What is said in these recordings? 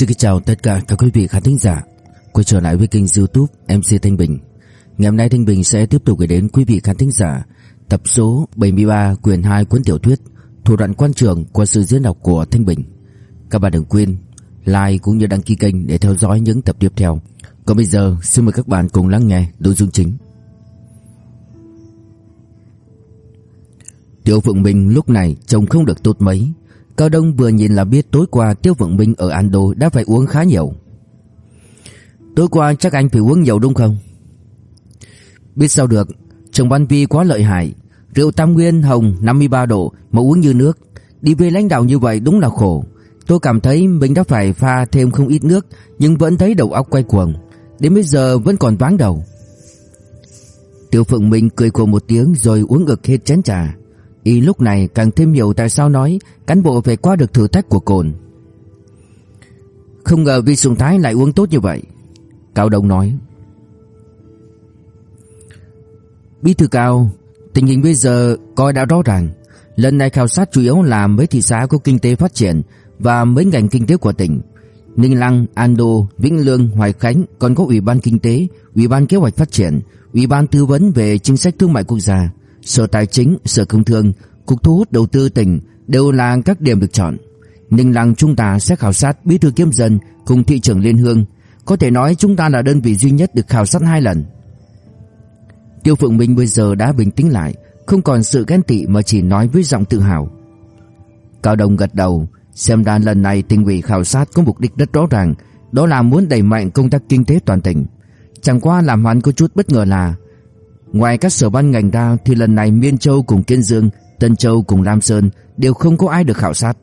Xin kính chào tất cả các quý vị khán thính giả. Quay trở lại với kênh youtube MC Thanh Bình. Ngày hôm nay Thanh Bình sẽ tiếp tục gửi đến quý vị khán thính giả tập số 73 quyền 2 cuốn tiểu thuyết Thủ đoạn quan trường qua sự diễn đọc của Thanh Bình. Các bạn đừng quên like cũng như đăng ký kênh để theo dõi những tập tiếp theo. Còn bây giờ, xin mời các bạn cùng lắng nghe nội dung chính. Tiểu Phượng Minh lúc này trông không được tốt mấy. Cao Đông vừa nhìn là biết tối qua Tiêu Vượng Minh ở Ando đã phải uống khá nhiều. Tối qua chắc anh phải uống nhiều đúng không? Biết sao được, chồng Ban Vi quá lợi hại. Rượu Tam Nguyên hồng 53 độ mà uống như nước. Đi về lãnh đạo như vậy đúng là khổ. Tôi cảm thấy mình đã phải pha thêm không ít nước nhưng vẫn thấy đầu óc quay cuồng. Đến bây giờ vẫn còn váng đầu. Tiêu Phượng Minh cười khổ một tiếng rồi uống ngực hết chén trà. Y lúc này càng thêm hiểu tại sao nói cán bộ phải qua được thử thách của cồn. Không ngờ Vi Sùng Thái lại uống tốt như vậy. Cao Đông nói. Bí thư Cao, tình hình bây giờ coi đã rõ ràng. Lần này khảo sát chủ yếu là mấy thị xã có kinh tế phát triển và mấy ngành kinh tế của tỉnh. Ninh Lăng, Ando, Vĩnh Lương, Hoài Khánh còn có Ủy ban Kinh tế, Ủy ban Kế hoạch Phát triển, Ủy ban Tư vấn về chính sách thương mại quốc gia. Sở Tài chính, Sở Công Thương, Cục Thu hút Đầu tư tỉnh đều là các điểm được chọn. Ninh Lăng chúng ta sẽ khảo sát bí thư kiêm dân cùng thị trưởng Liên Hương. Có thể nói chúng ta là đơn vị duy nhất được khảo sát hai lần. Tiêu Phượng Minh bây giờ đã bình tĩnh lại, không còn sự ghen tị mà chỉ nói với giọng tự hào. Cao Đông gật đầu, xem ra lần này tỉnh ủy khảo sát có mục đích rất rõ ràng, đó là muốn đẩy mạnh công tác kinh tế toàn tỉnh. Chẳng qua làm hắn có chút bất ngờ là Ngoài các sở ban ngành ra thì lần này Miên Châu cùng Kiên Dương, Tân Châu cùng Lam Sơn đều không có ai được khảo sát.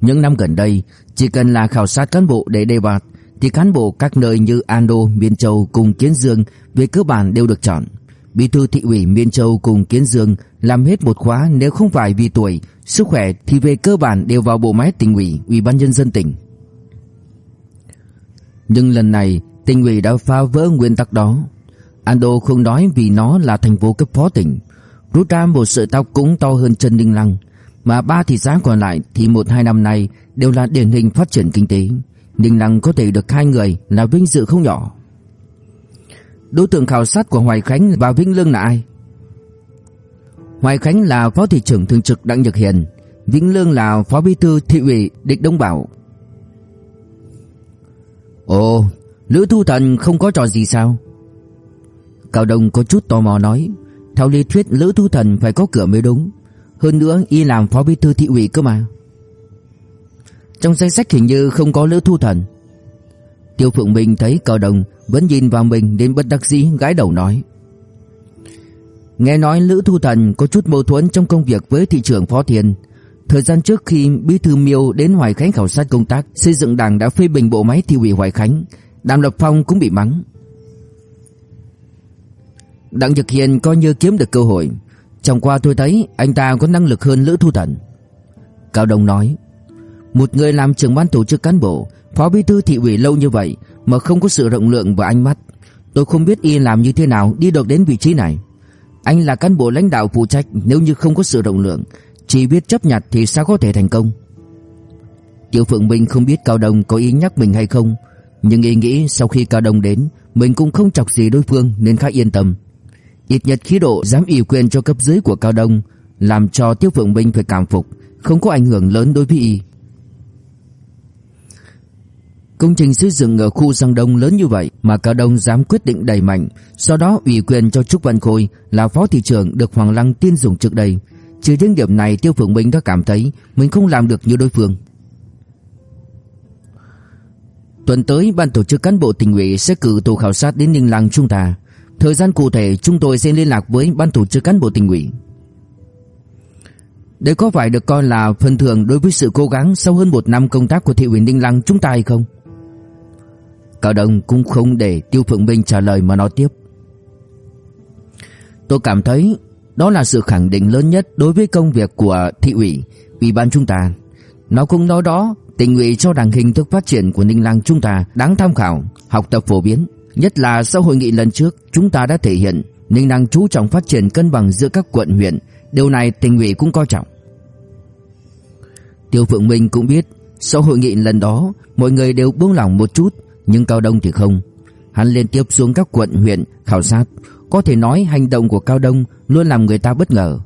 Những năm gần đây, chỉ cần là khảo sát cán bộ để đề bạt thì cán bộ các nơi như Ando, Miên Châu cùng Kiến Dương về cơ bản đều được chọn. Bí thư thị ủy Miên Châu cùng Kiến Dương làm hết một khóa nếu không phải vì tuổi, sức khỏe thì về cơ bản đều vào bộ máy tỉnh ủy, ủy ban nhân dân tỉnh. Nhưng lần này, tỉnh ủy đã phá vỡ nguyên tắc đó. Ando không nói vì nó là thành phố cấp phó tỉnh. Rút ra một sợi tóc cũng to hơn chân Ninh Lăng. Mà ba thị xã còn lại thì một hai năm nay đều là điển hình phát triển kinh tế. Ninh Lăng có thể được hai người là vinh dự không nhỏ. Đối tượng khảo sát của Hoài Khánh và Vĩnh Lương là ai? Hoài Khánh là phó thị trưởng thường trực Đặng Nhật Hiền, Vĩnh Lương là phó bí thư thị ủy Địch Đông Bảo. Ồ, Lữ Thu Thần không có trò gì sao? Cao Đông có chút tò mò nói, Theo lý thuyết Lữ Thu Thần phải có cửa mới đúng. Hơn nữa, y làm phó bí thư thị ủy cơ mà. Trong danh sách hình như không có Lữ Thu Thần. Tiêu Phượng Minh thấy Cao Đông Vẫn nhìn vào mình đến bất đắc dĩ gái đầu nói. Nghe nói Lữ Thu Thần có chút mâu thuẫn trong công việc với thị trưởng Phó Thiên. Thời gian trước khi Bí Thư Miêu đến Hoài Khánh khảo sát công tác, Xây dựng đảng đã phê bình bộ máy thị ủy Hoài Khánh. Đàm Lập Phong cũng bị mắng. Đặng Nhật Hiền coi như kiếm được cơ hội. Trong qua tôi thấy anh ta có năng lực hơn Lữ Thu Thần. Cao Đông nói, Một người làm trưởng ban tổ chức cán bộ, Phó bí thư thị ủy lâu như vậy Mà không có sự rộng lượng và ánh mắt, Tôi không biết y làm như thế nào đi được đến vị trí này. Anh là cán bộ lãnh đạo phụ trách, Nếu như không có sự rộng lượng, Chỉ biết chấp nhặt thì sao có thể thành công? Tiểu Phượng Minh không biết Cao Đông có ý nhắc mình hay không, Nhưng y nghĩ sau khi Cao Đông đến, Mình cũng không chọc gì đối phương nên khá yên tâm. Ít nhất khí độ dám ủy quyền cho cấp dưới của Cao Đông, Làm cho Tiêu Phượng Minh phải cảm phục, Không có ảnh hưởng lớn đối với y. Công trình xây dựng ở khu Giang Đông lớn như vậy Mà Cao Đông dám quyết định đẩy mạnh Sau đó ủy quyền cho Trúc Văn Khôi Là phó thị trưởng được Hoàng Lăng tiên dùng trước đây. Chỉ đến điểm này, Tiêu Phượng Minh đã cảm thấy Mình không làm được như đối phương. Tuần tới, ban tổ chức cán bộ tỉnh ủy sẽ cử tổ khảo sát đến Ninh Lăng chúng ta Thời gian cụ thể chúng tôi sẽ liên lạc với ban tổ chức cán bộ tỉnh ủy. Đây có phải được coi là phần thưởng đối với sự cố gắng sau hơn một năm công tác của thị ủy Ninh Lăng chúng ta hay không? Cao Đông cũng không để Tiêu Phượng Minh trả lời mà nói tiếp. Tôi cảm thấy đó là sự khẳng định lớn nhất đối với công việc của thị ủy, ủy ban chúng ta. Nó cũng nói đó, tỉnh ủy cho rằng hình thức phát triển của Ninh Lăng chúng ta đáng tham khảo, học tập phổ biến. Nhất là sau hội nghị lần trước Chúng ta đã thể hiện Ninh năng chú trọng phát triển cân bằng giữa các quận huyện Điều này tỉnh ủy cũng coi trọng Tiêu Phượng Minh cũng biết Sau hội nghị lần đó, mọi người đều buông lỏng một chút, nhưng Cao Đông thì không. Hắn liên tiếp xuống các quận huyện khảo sát, có thể nói hành động của Cao Đông luôn làm người ta bất ngờ.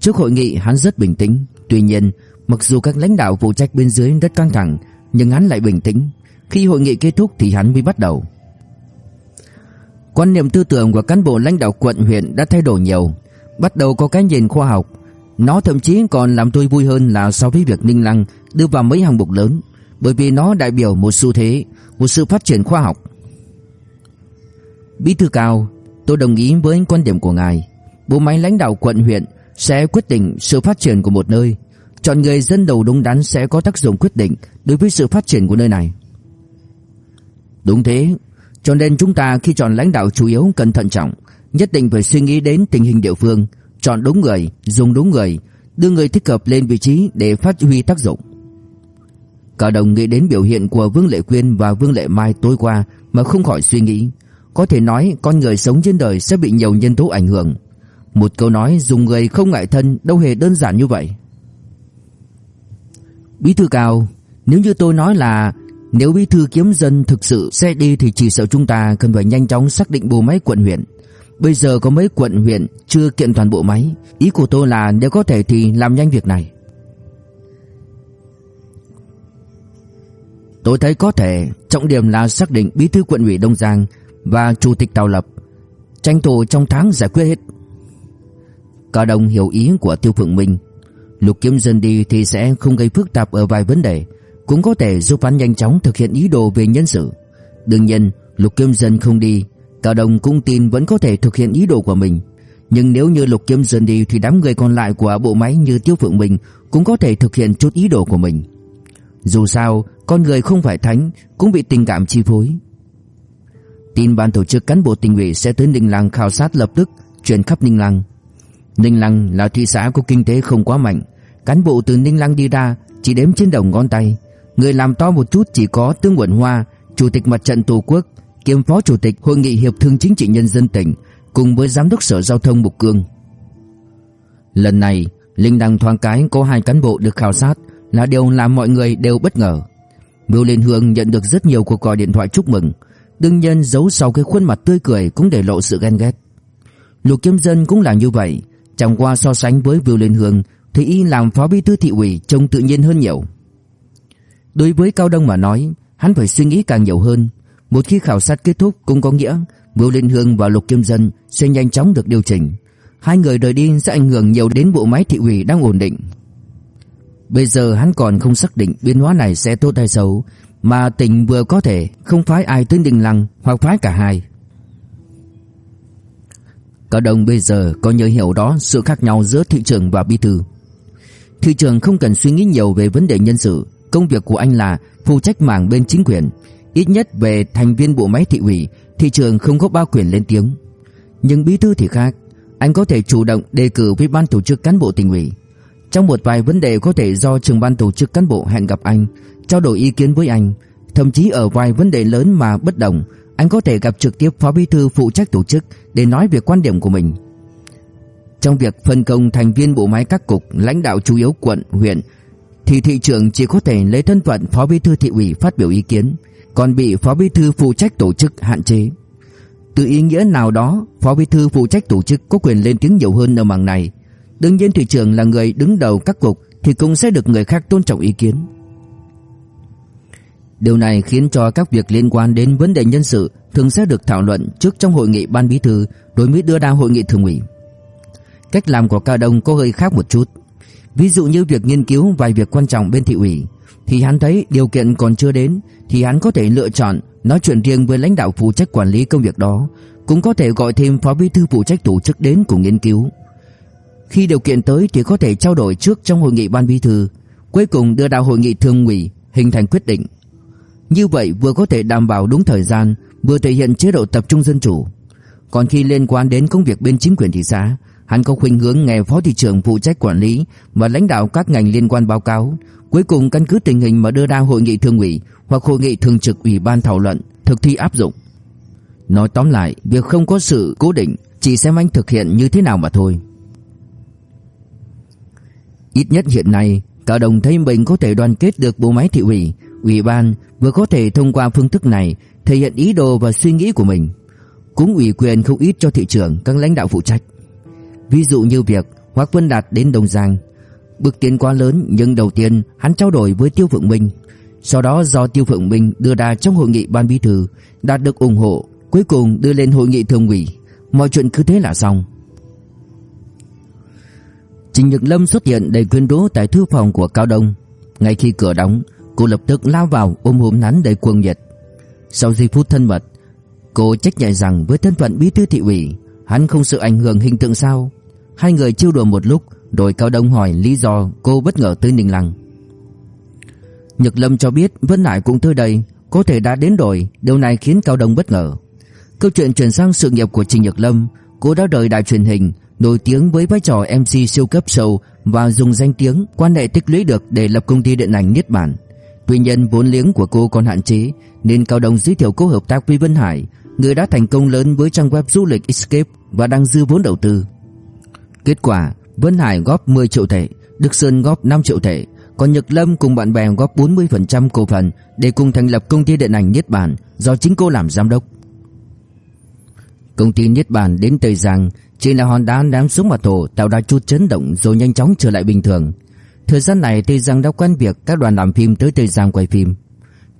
Trước hội nghị hắn rất bình tĩnh, tuy nhiên, mặc dù các lãnh đạo phụ trách bên dưới rất căng thẳng, nhưng hắn lại bình tĩnh. Khi hội nghị kết thúc thì hắn mới bắt đầu. Quan niệm tư tưởng của cán bộ lãnh đạo quận huyện đã thay đổi nhiều, bắt đầu có cái nhìn khoa học. Nó thậm chí còn làm tôi vui hơn là so với việc Ninh Lăng đưa vào mấy hàng mục lớn, bởi vì nó đại biểu một xu thế, một sự phát triển khoa học. Bí thư cao, tôi đồng ý với quan điểm của ngài. Bộ máy lãnh đạo quận huyện sẽ quyết định sự phát triển của một nơi. Chọn người dân đầu đúng đắn sẽ có tác dụng quyết định đối với sự phát triển của nơi này. Đúng thế, cho nên chúng ta khi chọn lãnh đạo chủ yếu cần thận trọng, nhất định phải suy nghĩ đến tình hình địa phương, chọn đúng người, dùng đúng người, đưa người thích hợp lên vị trí để phát huy tác dụng. Cả đồng nghĩ đến biểu hiện của Vương Lệ Quyên và Vương Lệ Mai tối qua mà không khỏi suy nghĩ. Có thể nói con người sống trên đời sẽ bị nhiều nhân tố ảnh hưởng. Một câu nói dùng người không ngại thân đâu hề đơn giản như vậy. Bí thư cao, nếu như tôi nói là nếu bí thư kiếm dân thực sự sẽ đi thì chỉ sợ chúng ta cần phải nhanh chóng xác định bộ máy quận huyện. Bây giờ có mấy quận huyện chưa kiện toàn bộ máy, ý của tôi là nếu có thể thì làm nhanh việc này. Tôi thấy có thể, trọng điểm là xác định bí thư quận ủy Đông Giang và chủ tịch Tào Lập, tranh thủ trong tháng giải quyết hết. Cả đồng hiểu ý của Tiêu Phượng Minh, Lục Kiếm Dân đi thì sẽ không gây phức tạp ở vài vấn đề, cũng có thể giúp hắn nhanh chóng thực hiện ý đồ về nhân sự. Đương nhiên, Lục Kiếm Dân không đi, cao đồng cũng tin vẫn có thể thực hiện ý đồ của mình. Nhưng nếu như Lục Kiếm Dân đi thì đám người còn lại của bộ máy như Tiêu Phượng Minh cũng có thể thực hiện chút ý đồ của mình. Dù sao, con người không phải thánh, cũng bị tình cảm chi phối. Tin ban tổ chức cán bộ tỉnh ủy sẽ tới Ninh Lăng khảo sát lập tức truyền khắp Ninh Lăng. Ninh Lăng là thị xã có kinh tế không quá mạnh, cán bộ từ Ninh Lăng đi ra chỉ đếm trên đầu ngón tay. Người làm to một chút chỉ có Tương Quận Hoa, chủ tịch mặt trận Tổ quốc, kiêm phó chủ tịch hội nghị hiệp thương chính trị nhân dân tỉnh, cùng với giám đốc sở giao thông Mục Cương. Lần này, Linh Đăng thoáng cái có hai cán bộ được khảo sát là điều làm mọi người đều bất ngờ. Mưu Liên Hương nhận được rất nhiều cuộc gọi điện thoại chúc mừng, đương nhiên giấu sau cái khuôn mặt tươi cười cũng để lộ sự ghen ghét. Lục Kiếm Dân cũng là như vậy, chẳng qua so sánh với Mưu Liên Hương thì y làm phó bí thư thị ủy trông tự nhiên hơn nhiều. Đối với Cao Đông mà nói, hắn phải suy nghĩ càng nhiều hơn. Một khi khảo sát kết thúc cũng có nghĩa Vưu Liên Hương và Lục kim Dân sẽ nhanh chóng được điều chỉnh. Hai người rời đi sẽ ảnh hưởng nhiều đến bộ máy thị ủy đang ổn định. Bây giờ hắn còn không xác định biến hóa này sẽ tốt hay xấu, mà tỉnh vừa có thể không phái ai tới Đình Lăng hoặc phái cả hai. cao đông bây giờ có nhớ hiểu đó sự khác nhau giữa thị trường và bí thư. Thị trường không cần suy nghĩ nhiều về vấn đề nhân sự, công việc của anh là phụ trách mảng bên chính quyền, ít nhất về thành viên bộ máy thị ủy, thị trường không có bao quyền lên tiếng. Nhưng bí thư thì khác, anh có thể chủ động đề cử với ban tổ chức cán bộ tỉnh ủy. Trong một vài vấn đề có thể do trường ban tổ chức cán bộ hẹn gặp anh, trao đổi ý kiến với anh, thậm chí ở vài vấn đề lớn mà bất đồng, anh có thể gặp trực tiếp phó bí thư phụ trách tổ chức để nói về quan điểm của mình. Trong việc phân công thành viên bộ máy các cục, lãnh đạo chủ yếu quận, huyện thì thị trưởng chỉ có thể lấy thân phận phó bí thư thị ủy phát biểu ý kiến, còn bị phó bí thư phụ trách tổ chức hạn chế. Từ ý nghĩa nào đó, phó bí thư phụ trách tổ chức có quyền lên tiếng nhiều hơn ở mảng này. Đương nhiên thị trưởng là người đứng đầu các cục thì cũng sẽ được người khác tôn trọng ý kiến. Điều này khiến cho các việc liên quan đến vấn đề nhân sự thường sẽ được thảo luận trước trong hội nghị ban bí thư đối mới đưa ra hội nghị thường ủy. Cách làm của Cao Đông có hơi khác một chút. Ví dụ như việc nghiên cứu vài việc quan trọng bên thị ủy thì hắn thấy điều kiện còn chưa đến thì hắn có thể lựa chọn nói chuyện riêng với lãnh đạo phụ trách quản lý công việc đó, cũng có thể gọi thêm phó bí thư phụ trách tổ chức đến cùng nghiên cứu. Khi điều kiện tới thì có thể trao đổi trước trong hội nghị ban bí thư, cuối cùng đưa đạo hội nghị thường ủy hình thành quyết định. Như vậy vừa có thể đảm bảo đúng thời gian, vừa thể hiện chế độ tập trung dân chủ. Còn khi liên quan đến công việc bên chính quyền thị xã, hắn có khuynh hướng nghe phó thị trưởng phụ trách quản lý và lãnh đạo các ngành liên quan báo cáo, cuối cùng căn cứ tình hình mà đưa ra hội nghị thường ủy hoặc hội nghị thường trực ủy ban thảo luận, thực thi áp dụng. Nói tóm lại, việc không có sự cố định, chỉ xem anh thực hiện như thế nào mà thôi. Ít nhất hiện nay, cả Đồng thấy mình có thể đoàn kết được bộ máy thị ủy, ủy ban vừa có thể thông qua phương thức này thể hiện ý đồ và suy nghĩ của mình. Cũng ủy quyền không ít cho thị trưởng các lãnh đạo phụ trách. Ví dụ như việc Hoắc Vân Đạt đến Đông Giang. Bước tiến quá lớn nhưng đầu tiên hắn trao đổi với Tiêu Phượng Minh. Sau đó do Tiêu Phượng Minh đưa ra trong hội nghị ban bí thư đạt được ủng hộ, cuối cùng đưa lên hội nghị thường ủy. Mọi chuyện cứ thế là xong. Trình Nhật Lâm xuất hiện đầy quyến rũ tại thư phòng của Cao Đông. Ngay khi cửa đóng, cô lập tức lao vào ôm hôn hắn đầy cuồng nhiệt. Sau giây phút thân mật, cô trách nhẹ rằng với thân phận bí thư thị ủy, hắn không sợ ảnh hưởng hình tượng sao? Hai người chiêu đùa một lúc, rồi Cao Đông hỏi lý do cô bất ngờ tới Ninh Lăng. Nhật Lâm cho biết Vân Hải cũng tới đây, có thể đã đến rồi, điều này khiến Cao Đông bất ngờ. Câu chuyện chuyển sang sự nghiệp của Trình Nhật Lâm, cô đã đời đài truyền hình, nổi tiếng với vai trò MC siêu cấp show và dùng danh tiếng quan hệ tích lũy được để lập công ty điện ảnh Niết Bản. Tuy nhiên vốn liếng của cô còn hạn chế nên Cao Đông giới thiệu cô hợp tác với Vân Hải, người đã thành công lớn với trang web du lịch Escape và đang dư vốn đầu tư. Kết quả, Vân Hải góp 10 triệu tệ, Đức Sơn góp 5 triệu tệ, còn Nhật Lâm cùng bạn bè góp 40% cổ phần để cùng thành lập công ty điện ảnh Niết Bản do chính cô làm giám đốc. Công ty Niết Bản đến Tây Giang chỉ là hòn đá ném xuống mặt hồ tạo ra chút chấn động rồi nhanh chóng trở lại bình thường. Thời gian này Tây Giang đã quen việc các đoàn làm phim tới Tây Giang quay phim.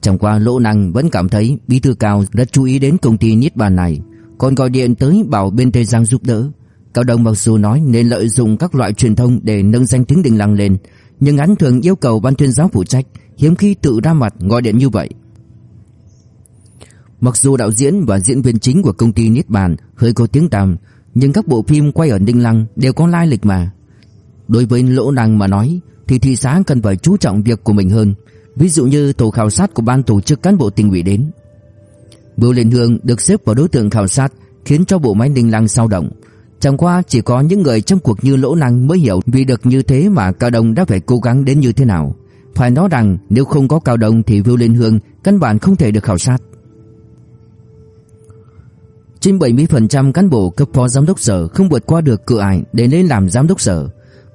Chẳng qua Lỗ Năng vẫn cảm thấy bí thư cao rất chú ý đến công ty Niết Bàn này, còn gọi điện tới bảo bên Tây Giang giúp đỡ. Cao Đông mặc dù nói nên lợi dụng các loại truyền thông để nâng danh tiếng Đình Lăng lên, nhưng hắn thường yêu cầu ban tuyên giáo phụ trách, hiếm khi tự ra mặt gọi điện như vậy. Mặc dù đạo diễn và diễn viên chính của công ty Niết Bàn hơi có tiếng tăm, nhưng các bộ phim quay ở Ninh Lăng đều có lai lịch mà. Đối với Lỗ Năng mà nói thì thị xã cần phải chú trọng việc của mình hơn, ví dụ như tổ khảo sát của ban tổ chức cán bộ tỉnh ủy đến. Bưu Liên Hương được xếp vào đối tượng khảo sát khiến cho bộ máy Ninh Lăng sao động. Chẳng qua chỉ có những người trong cuộc như Lỗ Năng mới hiểu vì được như thế mà Cao Đông đã phải cố gắng đến như thế nào. Phải nói rằng nếu không có Cao Đông thì Vưu Liên Hương căn bản không thể được khảo sát. Trên 70% cán bộ cấp phó giám đốc sở không vượt qua được cửa ải để lên làm giám đốc sở,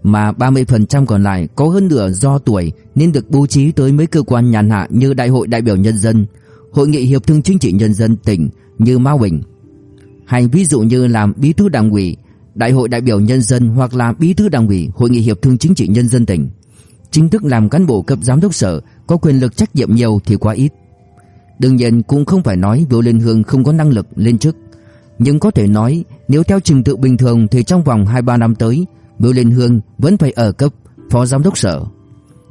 mà 30% còn lại có hơn nửa do tuổi nên được bố trí tới mấy cơ quan nhàn hạ như Đại hội đại biểu nhân dân, Hội nghị hiệp thương chính trị nhân dân tỉnh như Mao Bình. Hay ví dụ như làm bí thư đảng ủy, Đại hội đại biểu nhân dân hoặc là bí thư đảng ủy, Hội nghị hiệp thương chính trị nhân dân tỉnh. Chính thức làm cán bộ cấp giám đốc sở có quyền lực trách nhiệm nhiều thì quá ít. Đương nhiên cũng không phải nói Vũ Liên Hương không có năng lực lên chức. Nhưng có thể nói nếu theo trình tự bình thường thì trong vòng 2-3 năm tới Vũ Liên Hương vẫn phải ở cấp phó giám đốc sở.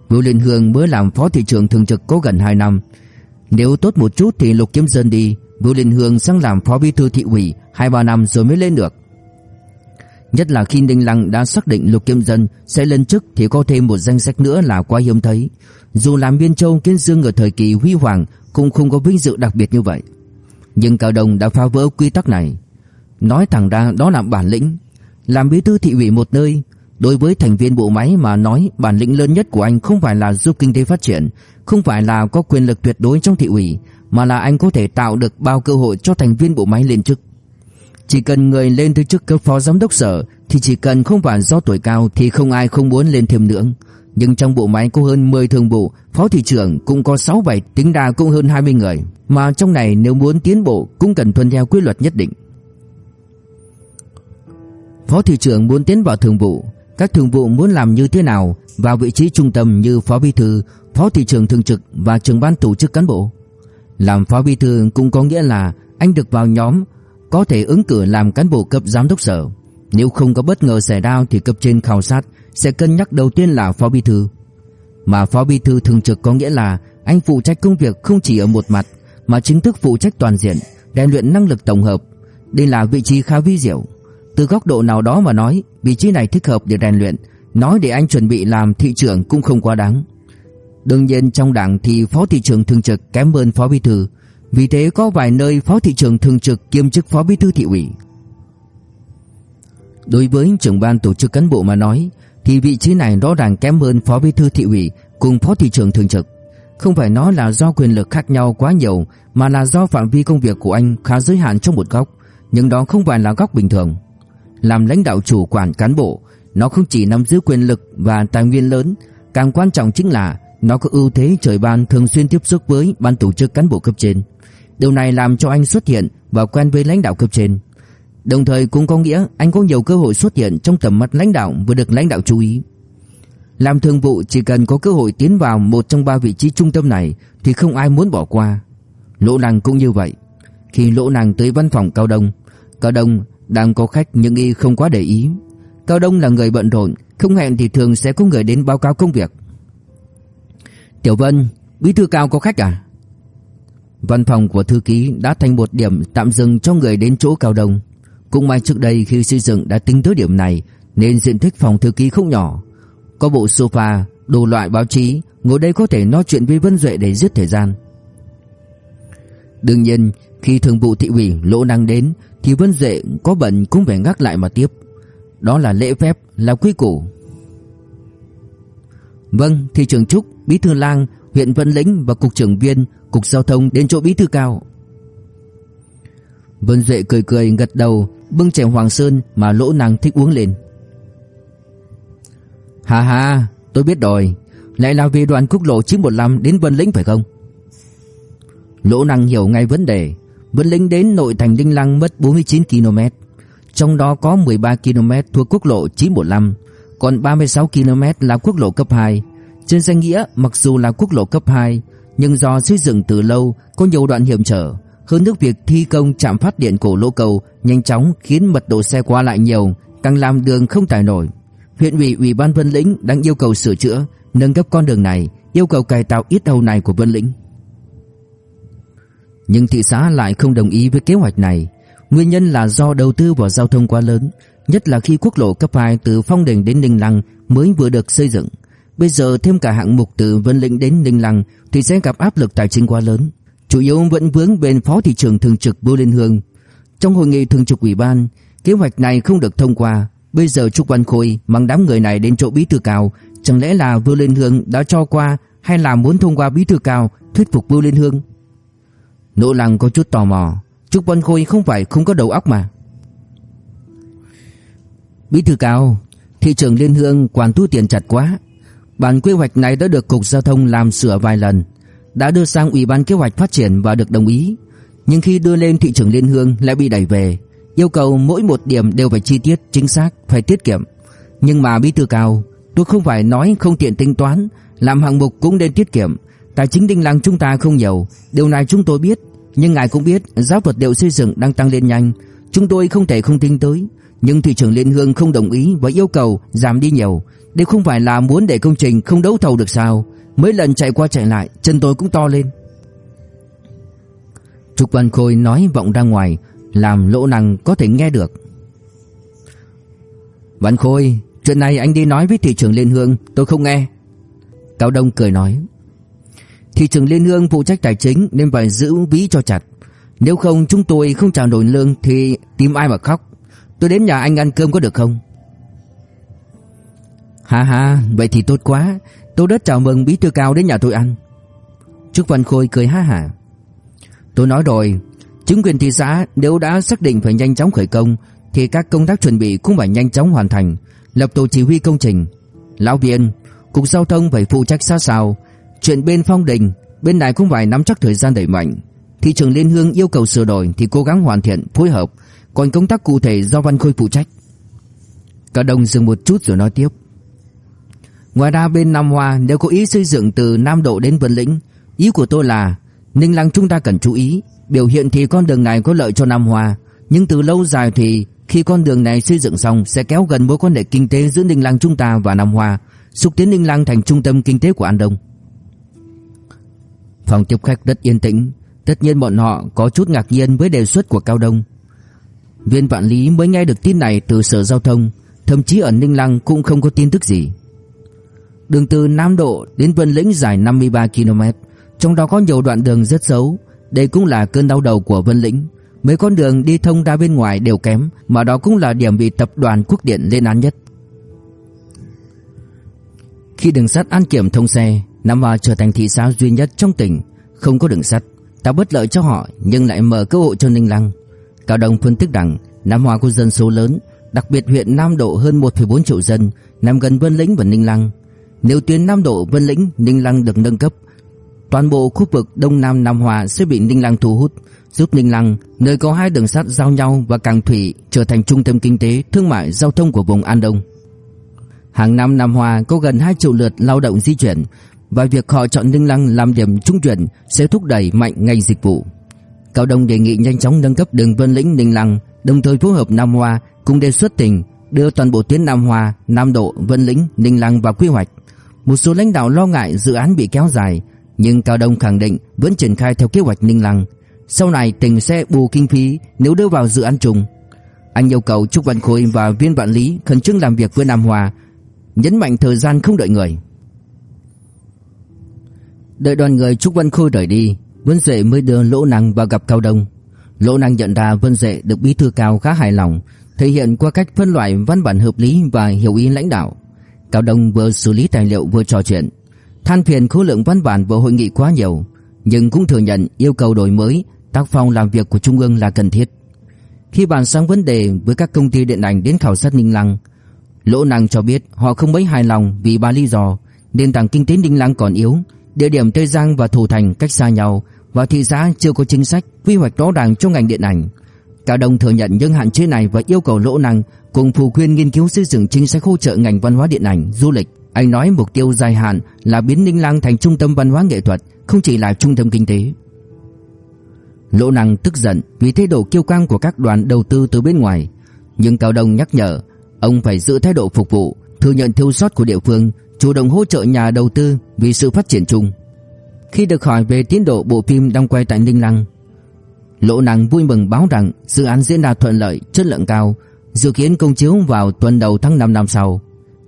Vũ Liên Hương mới làm phó thị trưởng thường trực có gần 2 năm. Nếu tốt một chút thì Lục Kiếm Dân đi, Vũ Liên Hương sang làm phó bí thư thị ủy 2-3 năm rồi mới lên được. Nhất là khi Đinh Lăng đã xác định Lục Kiêm Dân sẽ lên chức thì có thêm một danh sách nữa là quá hiếm thấy. Dù làm Biên Châu Kiến Dương ở thời kỳ huy hoàng cũng không có vinh dự đặc biệt như vậy. Nhưng Cao Đông đã phá vỡ quy tắc này. Nói thẳng ra đó là bản lĩnh. Làm bí thư thị ủy một nơi, đối với thành viên bộ máy mà nói bản lĩnh lớn nhất của anh không phải là giúp kinh tế phát triển, không phải là có quyền lực tuyệt đối trong thị ủy, mà là anh có thể tạo được bao cơ hội cho thành viên bộ máy lên chức. Chỉ cần người lên từ chức cấp phó giám đốc sở thì chỉ cần không phải do tuổi cao thì không ai không muốn lên thêm nữa. Nhưng trong bộ máy có hơn 10 thường vụ, phó thị trưởng cũng có 6-7, tính đa cũng hơn 20 người. Mà trong này nếu muốn tiến bộ cũng cần tuân theo quy luật nhất định. Phó thị trưởng muốn tiến vào thường vụ, các thường vụ muốn làm như thế nào vào vị trí trung tâm như phó bí thư, phó thị trưởng thường trực và trưởng ban tổ chức cán bộ. Làm phó bí thư cũng có nghĩa là anh được vào nhóm có thể ứng cử làm cán bộ cấp giám đốc sở. Nếu không có bất ngờ xảy ra thì cấp trên khảo sát sẽ cân nhắc đầu tiên là phó bí thư. Mà phó bí thư thường trực có nghĩa là anh phụ trách công việc không chỉ ở một mặt mà chính thức phụ trách toàn diện, rèn luyện năng lực tổng hợp. Đây là vị trí khá vi diệu. Từ góc độ nào đó mà nói, vị trí này thích hợp để rèn luyện, nói để anh chuẩn bị làm thị trưởng cũng không quá đáng. Đương nhiên trong đảng thì phó thị trưởng thường trực kém hơn phó bí thư, vì thế có vài nơi phó thị trưởng thường trực kiêm chức phó bí thư thị ủy. Đối với trưởng ban tổ chức cán bộ mà nói, thì vị trí này rõ ràng kém hơn phó bí thư thị ủy cùng phó thị trưởng thường trực. Không phải nói là do quyền lực khác nhau quá nhiều, mà là do phạm vi công việc của anh khá giới hạn trong một góc, nhưng đó không phải là góc bình thường. Làm lãnh đạo chủ quản cán bộ, nó không chỉ nắm giữ quyền lực và tài nguyên lớn, Càng quan trọng chính là nó có ưu thế trời ban thường xuyên tiếp xúc với ban tổ chức cán bộ cấp trên. Điều này làm cho anh xuất hiện và quen với lãnh đạo cấp trên. Đồng thời cũng có nghĩa anh có nhiều cơ hội xuất hiện trong tầm mắt lãnh đạo và được lãnh đạo chú ý. Làm thường vụ chỉ cần có cơ hội tiến vào một trong ba vị trí trung tâm này thì không ai muốn bỏ qua. Lỗ Năng cũng như vậy. Khi Lỗ Năng tới văn phòng Cao Đông, Cao Đông đang có khách nhưng y không quá để ý. Cao Đông là người bận rộn, không hẹn thì thường sẽ có người đến báo cáo công việc. Tiểu Vân, bí thư Cao có khách à? Văn phòng của thư ký đã thành một điểm tạm dừng cho người đến chỗ Cao Đông. Cũng may trước đây khi xây dựng đã tính tới điểm này nên diện tích phòng thư ký không nhỏ. Có bộ sofa, đồ loại báo chí, ngồi đây có thể nói chuyện với Vân Duệ để giết thời gian. Đương nhiên, khi thường vụ thị ủy lỗ năng đến thì Vân Duệ có bận cũng phải ngắc lại mà tiếp. Đó là lễ phép, là quy củ. Vâng, thị trưởng Trúc, bí thư lang, huyện Vân Lĩnh và cục trưởng viên, cục giao thông đến chỗ bí thư cao. Vân Duệ cười cười gật đầu, bưng chè Hoàng Sơn mà lỗ năng thích uống lên. Hà hà, tôi biết rồi, lại là vì đoạn quốc lộ 915 đến Vân Lĩnh phải không? Lỗ năng hiểu ngay vấn đề, Vân Lĩnh đến nội thành Đinh Lăng mất 49 km, trong đó có 13 km thuộc quốc lộ 915, còn 36 km là quốc lộ cấp 2. Trên danh nghĩa mặc dù là quốc lộ cấp 2, nhưng do xây dựng từ lâu có nhiều đoạn hiểm trở, hơn nước việc thi công trạm phát điện cổ lỗ cầu nhanh chóng khiến mật độ xe qua lại nhiều, càng làm đường không tải nổi. Huyện ủy ủy ban Vân Lĩnh đang yêu cầu sửa chữa, nâng cấp con đường này, yêu cầu cải tạo ít đầu này của Vân Lĩnh. Nhưng thị xã lại không đồng ý với kế hoạch này. Nguyên nhân là do đầu tư vào giao thông quá lớn, nhất là khi quốc lộ cấp 2 từ Phong Đình đến Ninh Lăng mới vừa được xây dựng. Bây giờ thêm cả hạng mục từ Vân Lĩnh đến Ninh Lăng thì sẽ gặp áp lực tài chính quá lớn. Chủ yếu vẫn vướng bên Phó thị trưởng thường trực Bưu Liên Hương. Trong hội nghị thường trực ủy ban, kế hoạch này không được thông qua. Bây giờ Trúc Văn Khôi mang đám người này đến chỗ bí thư cao, chẳng lẽ là Bưu Liên Hương đã cho qua hay là muốn thông qua bí thư cao thuyết phục Bưu Liên Hương? Nỗ Lăng có chút tò mò, Trúc Văn Khôi không phải không có đầu óc mà. Bí thư cao, thị trường Liên Hương quản thu tiền chặt quá. Bản quy hoạch này đã được Cục Giao thông làm sửa vài lần, đã đưa sang Ủy ban Kế hoạch Phát triển và được đồng ý. Nhưng khi đưa lên thị trường Liên Hương lại bị đẩy về, yêu cầu mỗi một điểm đều phải chi tiết, chính xác, phải tiết kiệm. Nhưng mà bí thư cao, tôi không phải nói không tiện tính toán, làm hạng mục cũng nên tiết kiệm. Tài chính đinh làng chúng ta không nhiều, điều này chúng tôi biết, nhưng ngài cũng biết giá vật liệu xây dựng đang tăng lên nhanh, chúng tôi không thể không tính tới. Nhưng thị trưởng Liên Hương không đồng ý và yêu cầu giảm đi nhiều. Đây không phải là muốn để công trình không đấu thầu được sao? Mấy lần chạy qua chạy lại, chân tôi cũng to lên. Trục Văn Khôi nói vọng ra ngoài, làm lỗ năng có thể nghe được. Văn Khôi, chuyện này anh đi nói với thị trưởng Liên Hương, tôi không nghe. Cao Đông cười nói. Thị trưởng Liên Hương phụ trách tài chính nên phải giữ ví cho chặt. Nếu không chúng tôi không trả nổi lương thì tìm ai mà khóc. Tôi đến nhà anh ăn cơm có được không? Ha ha, vậy thì tốt quá. Tôi rất chào mừng bí thư cao đến nhà tôi ăn. Trúc Văn Khôi cười ha hả. Tôi nói rồi, chính quyền thị xã nếu đã xác định phải nhanh chóng khởi công thì các công tác chuẩn bị cũng phải nhanh chóng hoàn thành, lập tổ chỉ huy công trình. Lão viên, cục giao thông phải phụ trách xa sao, chuyện bên phong đình, bên này cũng phải nắm chắc thời gian đẩy mạnh. Thị trường Liên Hương yêu cầu sửa đổi thì cố gắng hoàn thiện, phối hợp, còn công tác cụ thể do Văn Khôi phụ trách. Cả đồng dừng một chút rồi nói tiếp. Ngoài ra bên Nam Hoa nếu có ý xây dựng từ Nam Độ đến Vân Lĩnh, ý của tôi là Ninh Lăng chúng ta cần chú ý, biểu hiện thì con đường này có lợi cho Nam Hoa, nhưng từ lâu dài thì khi con đường này xây dựng xong sẽ kéo gần mối quan hệ kinh tế giữa Ninh Lăng chúng ta và Nam Hoa, xúc tiến Ninh Lăng thành trung tâm kinh tế của An Đông. Phòng tiếp khách rất yên tĩnh, tất nhiên bọn họ có chút ngạc nhiên với đề xuất của Cao Đông. Viên Vạn Lý mới nghe được tin này từ Sở Giao thông, thậm chí ở Ninh Lăng cũng không có tin tức gì. Đường từ Nam Độ đến Vân Lĩnh dài 53 km, trong đó có nhiều đoạn đường rất xấu, đây cũng là cơn đau đầu của Vân Lĩnh. Mấy con đường đi thông ra bên ngoài đều kém, mà đó cũng là điểm bị tập đoàn Quốc điện lên án nhất. Khi đường sắt An Kiểm thông xe, Nam Hoa trở thành thị xã duy nhất trong tỉnh không có đường sắt, tạo bất lợi cho họ nhưng lại mở cơ hội cho Ninh Lăng. Cao Đông phân tích rằng Nam Hoa có dân số lớn, đặc biệt huyện Nam Độ hơn 1,4 triệu dân, nằm gần Vân Lĩnh và Ninh Lăng. Nếu tuyến Nam Độ Vân Lĩnh Ninh Lăng được nâng cấp, toàn bộ khu vực Đông Nam Nam Hòa sẽ bị Ninh Lăng thu hút, giúp Ninh Lăng, nơi có hai đường sắt giao nhau và cảng thủy trở thành trung tâm kinh tế, thương mại, giao thông của vùng An Đông. Hàng năm Nam Hòa có gần 2 triệu lượt lao động di chuyển và việc họ chọn Ninh Lăng làm điểm trung chuyển sẽ thúc đẩy mạnh ngành dịch vụ. Cao Đông đề nghị nhanh chóng nâng cấp đường Vân Lĩnh Ninh Lăng, đồng thời phối hợp Nam Hoa cùng đề xuất tỉnh đưa toàn bộ tuyến Nam Hoa, Nam Độ, Vân Lĩnh, Ninh Lăng vào quy hoạch. Một số lãnh đạo lo ngại dự án bị kéo dài, nhưng Cao Đông khẳng định vẫn triển khai theo kế hoạch Ninh Lăng. Sau này tỉnh sẽ bù kinh phí nếu đưa vào dự án chung. Anh yêu cầu Trúc Văn Khôi và viên vạn lý khẩn trương làm việc với Nam Hoa, nhấn mạnh thời gian không đợi người. Đợi đoàn người Trúc Văn Khôi rời đi, Vân Duệ mới đưa Lỗ Năng vào gặp Cao Đông. Lỗ Năng nhận ra Vân Duệ được bí thư cao khá hài lòng, thể hiện qua cách phân loại văn bản hợp lý và hiểu ý lãnh đạo. Cao Đông vừa xử lý tài liệu vừa trò chuyện, than phiền khối lượng văn bản vừa hội nghị quá nhiều, nhưng cũng thừa nhận yêu cầu đổi mới, tác phong làm việc của Trung ương là cần thiết. Khi bàn sang vấn đề với các công ty điện ảnh đến khảo sát Ninh Lăng, Lỗ Năng cho biết họ không mấy hài lòng vì ba lý do: nền tảng kinh tế Ninh Lăng còn yếu, địa điểm Tây Giang và Thủ Thành cách xa nhau và thị xã chưa có chính sách quy hoạch rõ ràng cho ngành điện ảnh. Cao Đông thừa nhận những hạn chế này và yêu cầu Lỗ Năng cùng Phù Khuyên nghiên cứu xây dựng chính sách hỗ trợ ngành văn hóa điện ảnh, du lịch. Anh nói mục tiêu dài hạn là biến Ninh Lăng thành trung tâm văn hóa nghệ thuật, không chỉ là trung tâm kinh tế. Lỗ Năng tức giận vì thái độ kiêu căng của các đoàn đầu tư từ bên ngoài, nhưng Cao Đông nhắc nhở ông phải giữ thái độ phục vụ, thừa nhận thiếu sót của địa phương, chủ động hỗ trợ nhà đầu tư vì sự phát triển chung. Khi được hỏi về tiến độ bộ phim đang quay tại Ninh Lăng, Lỗ Năng vui mừng báo rằng dự án diễn ra thuận lợi, chất lượng cao, dự kiến công chiếu vào tuần đầu tháng 5 năm sau.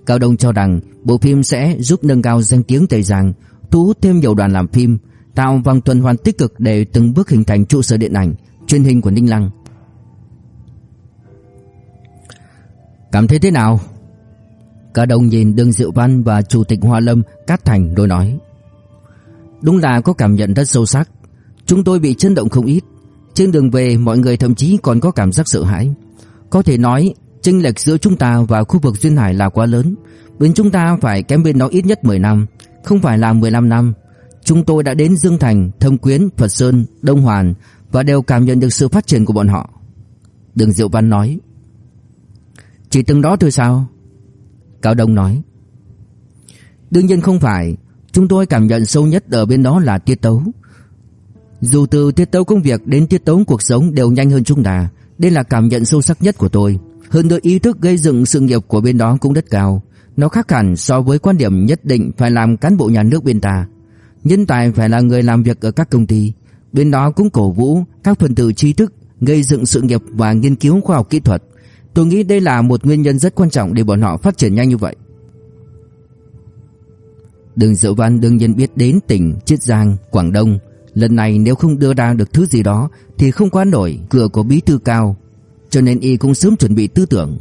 Cao Đông cho rằng bộ phim sẽ giúp nâng cao danh tiếng Tây Giang, thu hút thêm nhiều đoàn làm phim, tạo vòng tuần hoàn tích cực để từng bước hình thành trụ sở điện ảnh, truyền hình của Ninh Lăng. Cảm thấy thế nào? Cao Đông nhìn Đường Diệu Văn và Chủ tịch Hoa Lâm Cát Thành rồi nói. Đúng là có cảm nhận rất sâu sắc. Chúng tôi bị chấn động không ít. Trên đường về mọi người thậm chí còn có cảm giác sợ hãi. Có thể nói chênh lệch giữa chúng ta và khu vực duyên hải là quá lớn. Bên chúng ta phải kém bên đó ít nhất 10 năm, không phải là 15 năm. Chúng tôi đã đến Dương Thành, Thâm Quyến, Phật Sơn, Đông Hoàn và đều cảm nhận được sự phát triển của bọn họ. Đường Diệu Văn nói. Chỉ từng đó thôi sao? Cao Đông nói. Đương nhiên không phải, chúng tôi cảm nhận sâu nhất ở bên đó là tiết tấu. Dù từ tiết tấu công việc đến tiết tấu cuộc sống đều nhanh hơn chúng ta, đây là cảm nhận sâu sắc nhất của tôi. Hơn nữa ý thức gây dựng sự nghiệp của bên đó cũng rất cao. Nó khác hẳn so với quan điểm nhất định phải làm cán bộ nhà nước bên ta. Nhân tài phải là người làm việc ở các công ty. Bên đó cũng cổ vũ các phần tử trí thức gây dựng sự nghiệp và nghiên cứu khoa học kỹ thuật. Tôi nghĩ đây là một nguyên nhân rất quan trọng để bọn họ phát triển nhanh như vậy. Đường Diệu Văn đương nhiên biết đến tỉnh Chiết Giang, Quảng Đông. Lần này nếu không đưa ra được thứ gì đó thì không qua nổi cửa của bí thư cao. Cho nên y cũng sớm chuẩn bị tư tưởng.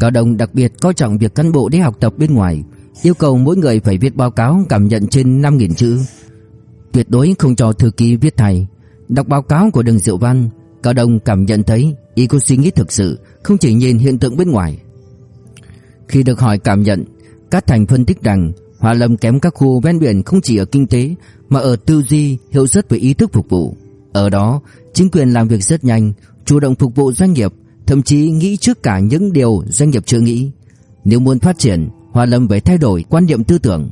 Cao Đông đặc biệt coi trọng việc cán bộ đi học tập bên ngoài, yêu cầu mỗi người phải viết báo cáo cảm nhận trên 5.000 chữ. Tuyệt đối không cho thư ký viết thay. Đọc báo cáo của Đường Diệu Văn, Cao Đông cảm nhận thấy y có suy nghĩ thực sự, không chỉ nhìn hiện tượng bên ngoài. Khi được hỏi cảm nhận, Cát Thành phân tích rằng hòa Lâm kém các khu ven biển không chỉ ở kinh tế mà ở tư duy, hiệu suất và ý thức phục vụ. Ở đó, chính quyền làm việc rất nhanh, chủ động phục vụ doanh nghiệp, thậm chí nghĩ trước cả những điều doanh nghiệp chưa nghĩ. Nếu muốn phát triển, hòa Lâm phải thay đổi quan niệm tư tưởng.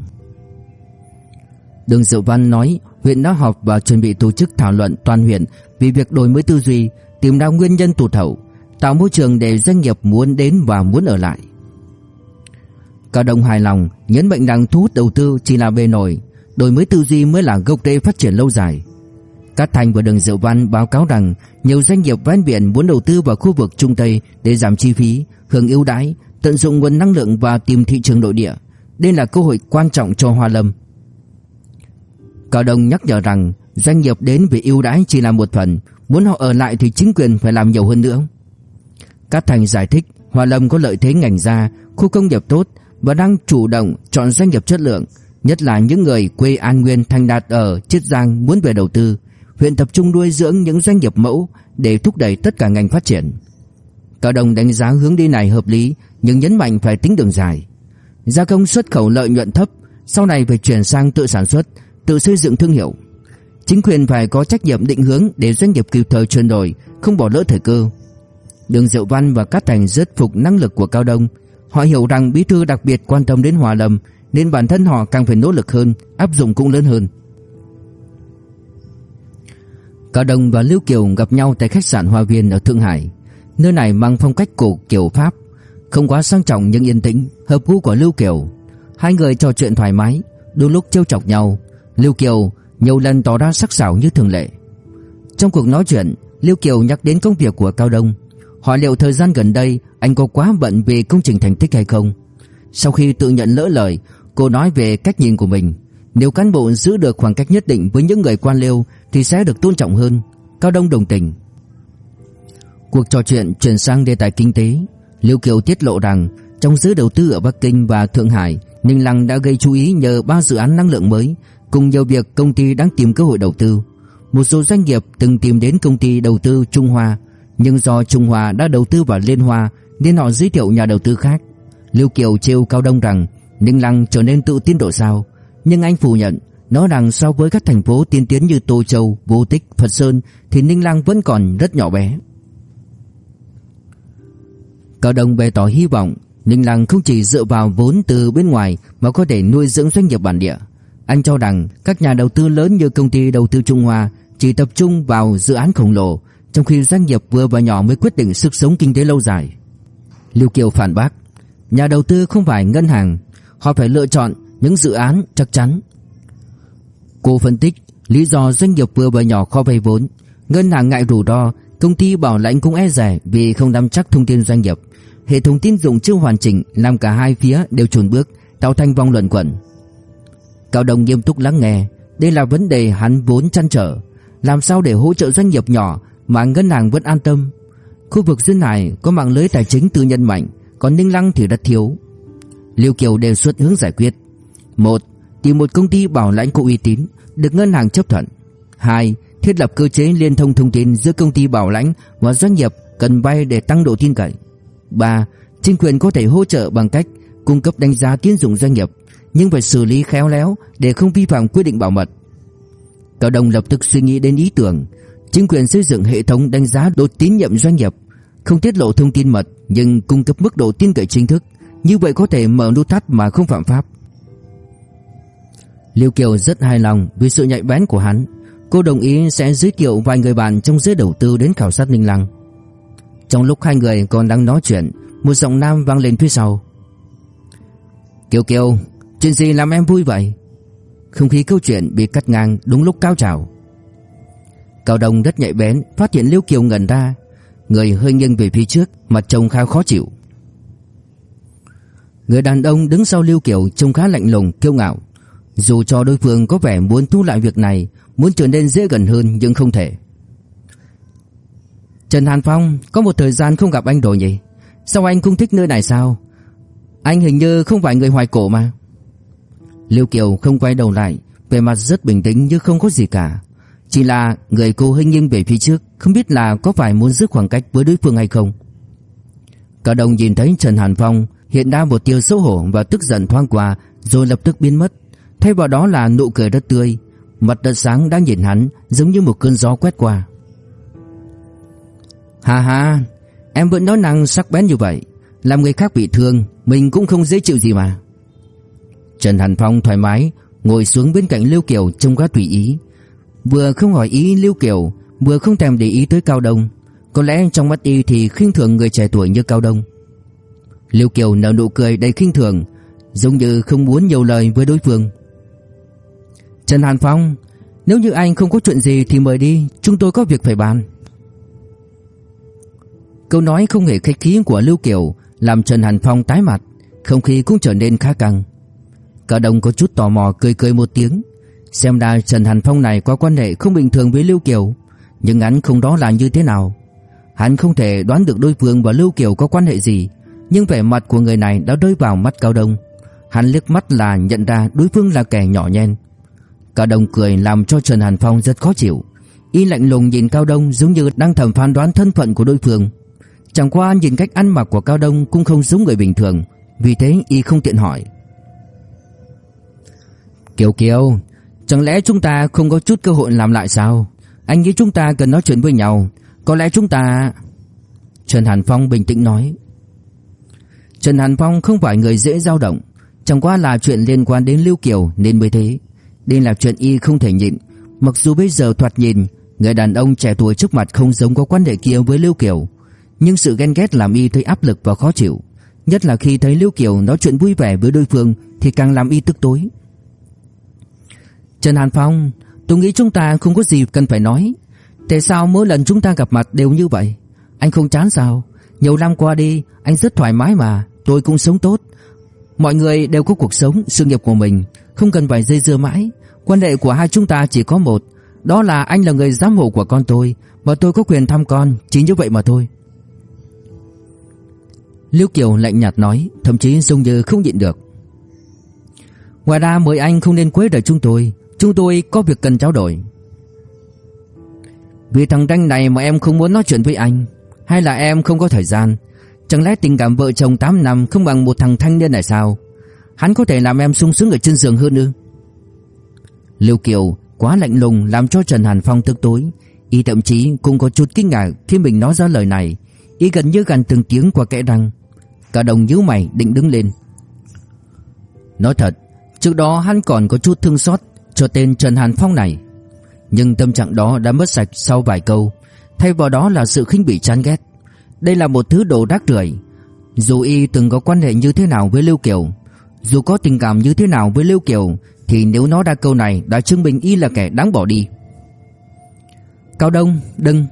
Đường Diệu Văn nói huyện đã họp và chuẩn bị tổ chức thảo luận toàn huyện vì việc đổi mới tư duy, tìm ra nguyên nhân tụt hậu, tạo môi trường để doanh nghiệp muốn đến và muốn ở lại. Cao Đông hài lòng, nhấn mạnh rằng thu hút đầu tư chỉ là bề nổi, đổi mới tư duy mới là gốc rễ phát triển lâu dài. Cát Thành và Đường Diệu Văn báo cáo rằng nhiều doanh nghiệp ven biển muốn đầu tư vào khu vực Trung Tây để giảm chi phí, hưởng ưu đãi, tận dụng nguồn năng lượng và tìm thị trường nội địa. Đây là cơ hội quan trọng cho Hoa Lâm. Cao Đông nhắc nhở rằng doanh nghiệp đến vì ưu đãi chỉ là một phần, muốn họ ở lại thì chính quyền phải làm nhiều hơn nữa. Cát Thành giải thích Hoa Lâm có lợi thế ngành da, khu công nghiệp tốt và đang chủ động chọn doanh nghiệp chất lượng, nhất là những người quê An Nguyên thành đạt ở Chiết Giang muốn về đầu tư. Huyện tập trung nuôi dưỡng những doanh nghiệp mẫu để thúc đẩy tất cả ngành phát triển. Cao Đông đánh giá hướng đi này hợp lý nhưng nhấn mạnh phải tính đường dài. Gia công xuất khẩu lợi nhuận thấp, sau này phải chuyển sang tự sản xuất, tự xây dựng thương hiệu. Chính quyền phải có trách nhiệm định hướng để doanh nghiệp kịp thời chuyển đổi, không bỏ lỡ thời cơ. Đường Diệu Văn và Cát Thành rất phục năng lực của Cao Đông. Họ hiểu rằng bí thư đặc biệt quan tâm đến Hòa Lâm, nên bản thân họ càng phải nỗ lực hơn, áp dụng cũng lớn hơn. Cao Đông và Lưu Kiều gặp nhau tại khách sạn Hoa Viên ở Thượng Hải. Nơi này mang phong cách cổ kiểu Pháp, không quá sang trọng nhưng yên tĩnh, hợp gu của Lưu Kiều. Hai người trò chuyện thoải mái, đôi lúc trêu chọc nhau. Lưu Kiều nhiều lần tỏ ra sắc sảo như thường lệ. Trong cuộc nói chuyện, Lưu Kiều nhắc đến công việc của Cao Đông, hỏi liệu thời gian gần đây anh có quá bận vì công trình thành tích hay không. Sau khi tự nhận lỡ lời, cô nói về cách nhìn của mình. Nếu cán bộ giữ được khoảng cách nhất định với những người quan liêu thì sẽ được tôn trọng hơn. Cao Đông đồng tình. Cuộc trò chuyện chuyển sang đề tài kinh tế. Liêu Kiều tiết lộ rằng trong giới đầu tư ở Bắc Kinh và Thượng Hải, Ninh Lăng đã gây chú ý nhờ ba dự án năng lượng mới, cùng nhiều việc công ty đang tìm cơ hội đầu tư. Một số doanh nghiệp từng tìm đến công ty đầu tư Trung Hoa, nhưng do Trung Hoa đã đầu tư vào Liên Hoa nên họ giới thiệu nhà đầu tư khác. Lưu Kiều trêu Cao Đông rằng Ninh Lăng trở nên tự tin độ sao, nhưng anh phủ nhận, nói rằng so với các thành phố tiên tiến như Tô Châu, Vô Tích, Phật Sơn thì Ninh Lăng vẫn còn rất nhỏ bé. Cao Đông bày tỏ hy vọng Ninh Lăng không chỉ dựa vào vốn từ bên ngoài mà có thể nuôi dưỡng doanh nghiệp bản địa. Anh cho rằng các nhà đầu tư lớn như công ty đầu tư Trung Hoa chỉ tập trung vào dự án khổng lồ, trong khi doanh nghiệp vừa và nhỏ mới quyết định sức sống kinh tế lâu dài. Lưu Kiều phản bác, nhà đầu tư không phải ngân hàng, họ phải lựa chọn những dự án chắc chắn. Cô phân tích lý do doanh nghiệp vừa và nhỏ khó vay vốn, ngân hàng ngại rủi ro, công ty bảo lãnh cũng e rẻ vì không nắm chắc thông tin doanh nghiệp. Hệ thống tín dụng chưa hoàn chỉnh làm cả hai phía đều chùn bước, tạo thành vòng luẩn quẩn. Cao Đồng nghiêm túc lắng nghe, đây là vấn đề hắn vốn chăn trở, làm sao để hỗ trợ doanh nghiệp nhỏ mà ngân hàng vẫn an tâm. Khu vực duyên hải có mạng lưới tài chính tư nhân mạnh, còn Ninh Lăng thì rất thiếu. Liêu Kiều đề xuất hướng giải quyết. một Tìm một công ty bảo lãnh có uy tín, được ngân hàng chấp thuận. 2. Thiết lập cơ chế liên thông thông tin giữa công ty bảo lãnh và doanh nghiệp cần vay để tăng độ tin cậy. 3. Chính quyền có thể hỗ trợ bằng cách cung cấp đánh giá tín dụng doanh nghiệp, nhưng phải xử lý khéo léo để không vi phạm quy định bảo mật. Cao Đông lập tức suy nghĩ đến ý tưởng, chính quyền xây dựng hệ thống đánh giá độ tín nhiệm doanh nghiệp, không tiết lộ thông tin mật nhưng cung cấp mức độ tin cậy chính thức, như vậy có thể mở nút thắt mà không phạm pháp. Liêu Kiều rất hài lòng vì sự nhạy bén của hắn. Cô đồng ý sẽ giới thiệu vài người bạn trong giới đầu tư đến khảo sát Ninh Lăng. Trong lúc hai người còn đang nói chuyện, một giọng nam vang lên phía sau. Kiều Kiều, chuyện gì làm em vui vậy? Không khí câu chuyện bị cắt ngang đúng lúc cao trào. Cao Đông rất nhạy bén, phát hiện Liêu Kiều ngẩn ra, người hơi nghiêng về phía trước, mặt trông khá khó chịu. Người đàn ông đứng sau Liêu Kiều trông khá lạnh lùng, kiêu ngạo. Dù cho đối phương có vẻ muốn thu lại việc này, muốn trở nên dễ gần hơn nhưng không thể. Trần Hàn Phong, có một thời gian không gặp anh rồi nhỉ? Sao anh không thích nơi này sao? Anh hình như không phải người hoài cổ mà. Liêu Kiều không quay đầu lại, vẻ mặt rất bình tĩnh như không có gì cả. Chỉ là người cô hơi nghiêng về phía trước, không biết là có phải muốn giữ khoảng cách với đối phương hay không. Cả đồng nhìn thấy Trần Hàn Phong hiện ra một tia xấu hổ và tức giận thoáng qua, rồi lập tức biến mất. Thay vào đó là nụ cười rất tươi, mặt đất sáng đang nhìn hắn giống như một cơn gió quét qua. Hà hà, em vẫn nói năng sắc bén như vậy, làm người khác bị thương, mình cũng không dễ chịu gì mà. Trần Hàn Phong thoải mái ngồi xuống bên cạnh Lưu Kiều trông khá tùy ý, vừa không hỏi ý Lưu Kiều, vừa không thèm để ý tới Cao Đông. Có lẽ trong mắt y thì khinh thường người trẻ tuổi như Cao Đông. Lưu Kiều nở nụ cười đầy khinh thường, giống như không muốn nhiều lời với đối phương. Trần Hàn Phong, nếu như anh không có chuyện gì thì mời đi, chúng tôi có việc phải bàn. Câu nói không hề khách khí của Lưu Kiều làm Trần Hàn Phong tái mặt, không khí cũng trở nên khá căng. Cả đồng có chút tò mò cười cười một tiếng, xem ra Trần Hàn Phong này có quan hệ không bình thường với Lưu Kiều, nhưng hắn không đó là như thế nào. Hắn không thể đoán được đối phương và Lưu Kiều có quan hệ gì, nhưng vẻ mặt của người này đã rơi vào mắt Cao Đông. Hắn liếc mắt là nhận ra đối phương là kẻ nhỏ nhen. Cao Đông cười làm cho Trần Hàn Phong rất khó chịu. Y lạnh lùng nhìn Cao Đông giống như đang thẩm phán đoán thân phận của đối phương. Chẳng qua nhìn cách ăn mặc của Cao Đông cũng không giống người bình thường, Vì thế y không tiện hỏi Kiều Kiều Chẳng lẽ chúng ta không có chút cơ hội làm lại sao? Anh nghĩ chúng ta cần nói chuyện với nhau. Có lẽ chúng ta Trần Hàn Phong bình tĩnh nói. Trần Hàn Phong không phải người dễ dao động. Chẳng qua là chuyện liên quan đến Lưu Kiều Nên mới thế. Đây là chuyện y không thể nhịn. Mặc dù bây giờ thoạt nhìn, Người đàn ông trẻ tuổi trước mặt không giống có quan hệ kia với Lưu Kiều. Nhưng sự ghen ghét làm y thấy áp lực và khó chịu. Nhất là khi thấy Lưu Kiều nói chuyện vui vẻ với đối phương Thì càng làm y tức tối. Trần Hàn Phong, Tôi nghĩ chúng ta không có gì cần phải nói. Tại sao mỗi lần chúng ta gặp mặt đều như vậy? Anh không chán sao? Nhiều năm qua đi, Anh rất thoải mái mà. Tôi cũng sống tốt. Mọi người đều có cuộc sống, Sự nghiệp của mình. Không cần phải dây dưa mãi. Quan hệ của hai chúng ta chỉ có một. Đó là anh là người giám hộ của con tôi Và tôi có quyền thăm con. Chỉ như vậy mà thôi. Lưu Kiều lạnh nhạt nói, Thậm chí dung như không nhịn được. Ngoài ra mời anh không nên quấy rầy chúng tôi. Chúng tôi có việc cần trao đổi. Vì thằng Đanh này mà em không muốn nói chuyện với anh, Hay là em không có thời gian, Chẳng lẽ tình cảm vợ chồng 8 năm Không bằng một thằng thanh niên này sao? Hắn có thể làm em sung sướng ở trên giường hơn ư? Liêu Kiều quá lạnh lùng Làm cho Trần Hàn Phong tức tối. Y thậm chí cũng có chút kinh ngạc Khi mình nói ra lời này. Y gần như gần từng tiếng qua kẽ răng. Cả đồng nhíu mày định đứng lên. Nói thật, Trước đó hắn còn có chút thương xót cho tên Trần Hàn Phong này. Nhưng tâm trạng đó đã mất sạch sau vài câu, thay vào đó là sự khinh bỉ chán ghét. Đây là một thứ đồ rác rưởi. Dù y từng có quan hệ như thế nào với Lưu Kiều, dù có tình cảm như thế nào với Lưu Kiều, thì nếu nói ra câu này đã chứng minh y là kẻ đáng bỏ đi. Cao Đông, đừng.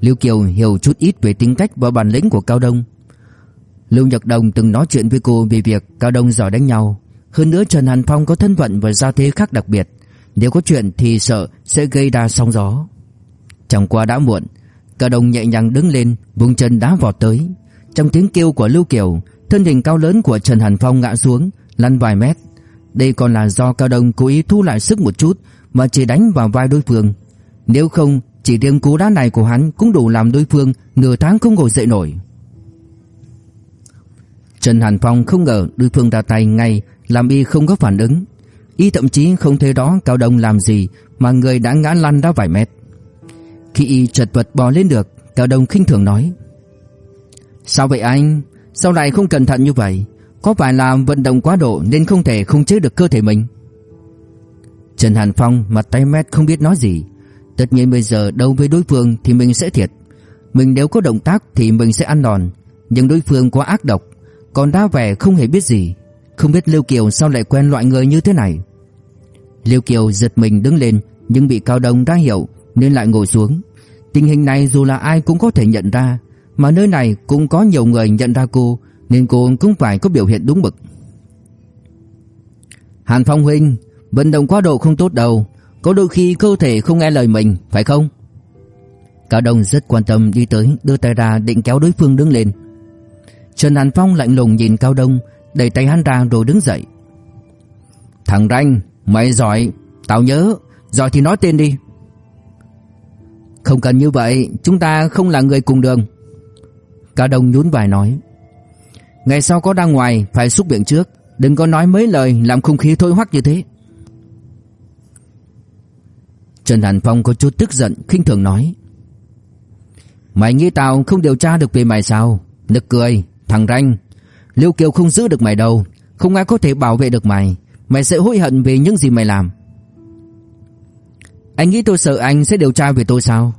Lưu Kiều hiểu chút ít về tính cách và bản lĩnh của Cao Đông. Lưu Nhật Đồng từng nói chuyện với cô về việc Cao Đông giỏi đánh nhau, hơn nữa Trần Hàn Phong có thân phận và gia thế khác đặc biệt. Nếu có chuyện thì sợ sẽ gây ra sóng gió. Chẳng qua đã muộn, Cả đồng nhẹ nhàng đứng lên, Vùng chân đá vọt tới. Trong tiếng kêu của Lưu Kiều, Thân hình cao lớn của Trần Hàn Phong ngã xuống, Lăn vài mét. Đây còn là do Cao đồng cố ý thu lại sức một chút Mà chỉ đánh vào vai đối phương. Nếu không, chỉ riêng cú đá này của hắn Cũng đủ làm đối phương nửa tháng không ngồi dậy nổi. Trần Hàn Phong không ngờ đối phương ra tay ngay làm y không có phản ứng. Y thậm chí không thấy đó Cao Đông làm gì mà người đã ngã lăn ra vài mét. Khi y chật vật bò lên được, Cao Đông khinh thường nói: "Sao vậy anh? Sao lại không cẩn thận như vậy? Có phải là vận động quá độ nên không thể không chế được cơ thể mình?" Trần Hàn Phong mặt tay mét không biết nói gì. Tất nhiên bây giờ đấu với đối phương thì mình sẽ thiệt. Mình nếu có động tác thì mình sẽ ăn đòn, nhưng đối phương quá ác độc, còn đa vẻ không hề biết gì. Không biết Lưu Kiều sao lại quen loại người như thế này. Lưu Kiều giật mình đứng lên, Nhưng bị Cao Đông đã hiểu, Nên lại ngồi xuống. Tình hình này dù là ai cũng có thể nhận ra, Mà nơi này cũng có nhiều người nhận ra cô, Nên cô cũng phải có biểu hiện đúng mực. Hàn Phong Huynh, Vận động quá độ không tốt đâu, Có đôi khi cơ thể không nghe lời mình, Phải không? Cao Đông rất quan tâm đi tới, Đưa tay ra định kéo đối phương đứng lên. Trần Hàn Phong lạnh lùng nhìn Cao Đông Đẩy tay hắn ra rồi đứng dậy. Thằng Ranh, Mày giỏi. Tao nhớ, Giỏi thì nói tên đi. Không cần như vậy, Chúng ta không là người cùng đường. Cao Đông nhún vai nói. Ngày sau có ra ngoài, Phải xúc miệng trước. Đừng có nói mấy lời Làm không khí thôi hoắc như thế. Trần Hàn Phong có chút tức giận, khinh thường nói. Mày nghĩ tao không điều tra được về mày sao? Nực cười, Thằng Ranh Liêu Kiều không giữ được mày đâu, Không ai có thể bảo vệ được mày. Mày sẽ hối hận về những gì mày làm. Anh nghĩ tôi sợ anh sẽ điều tra về tôi sao?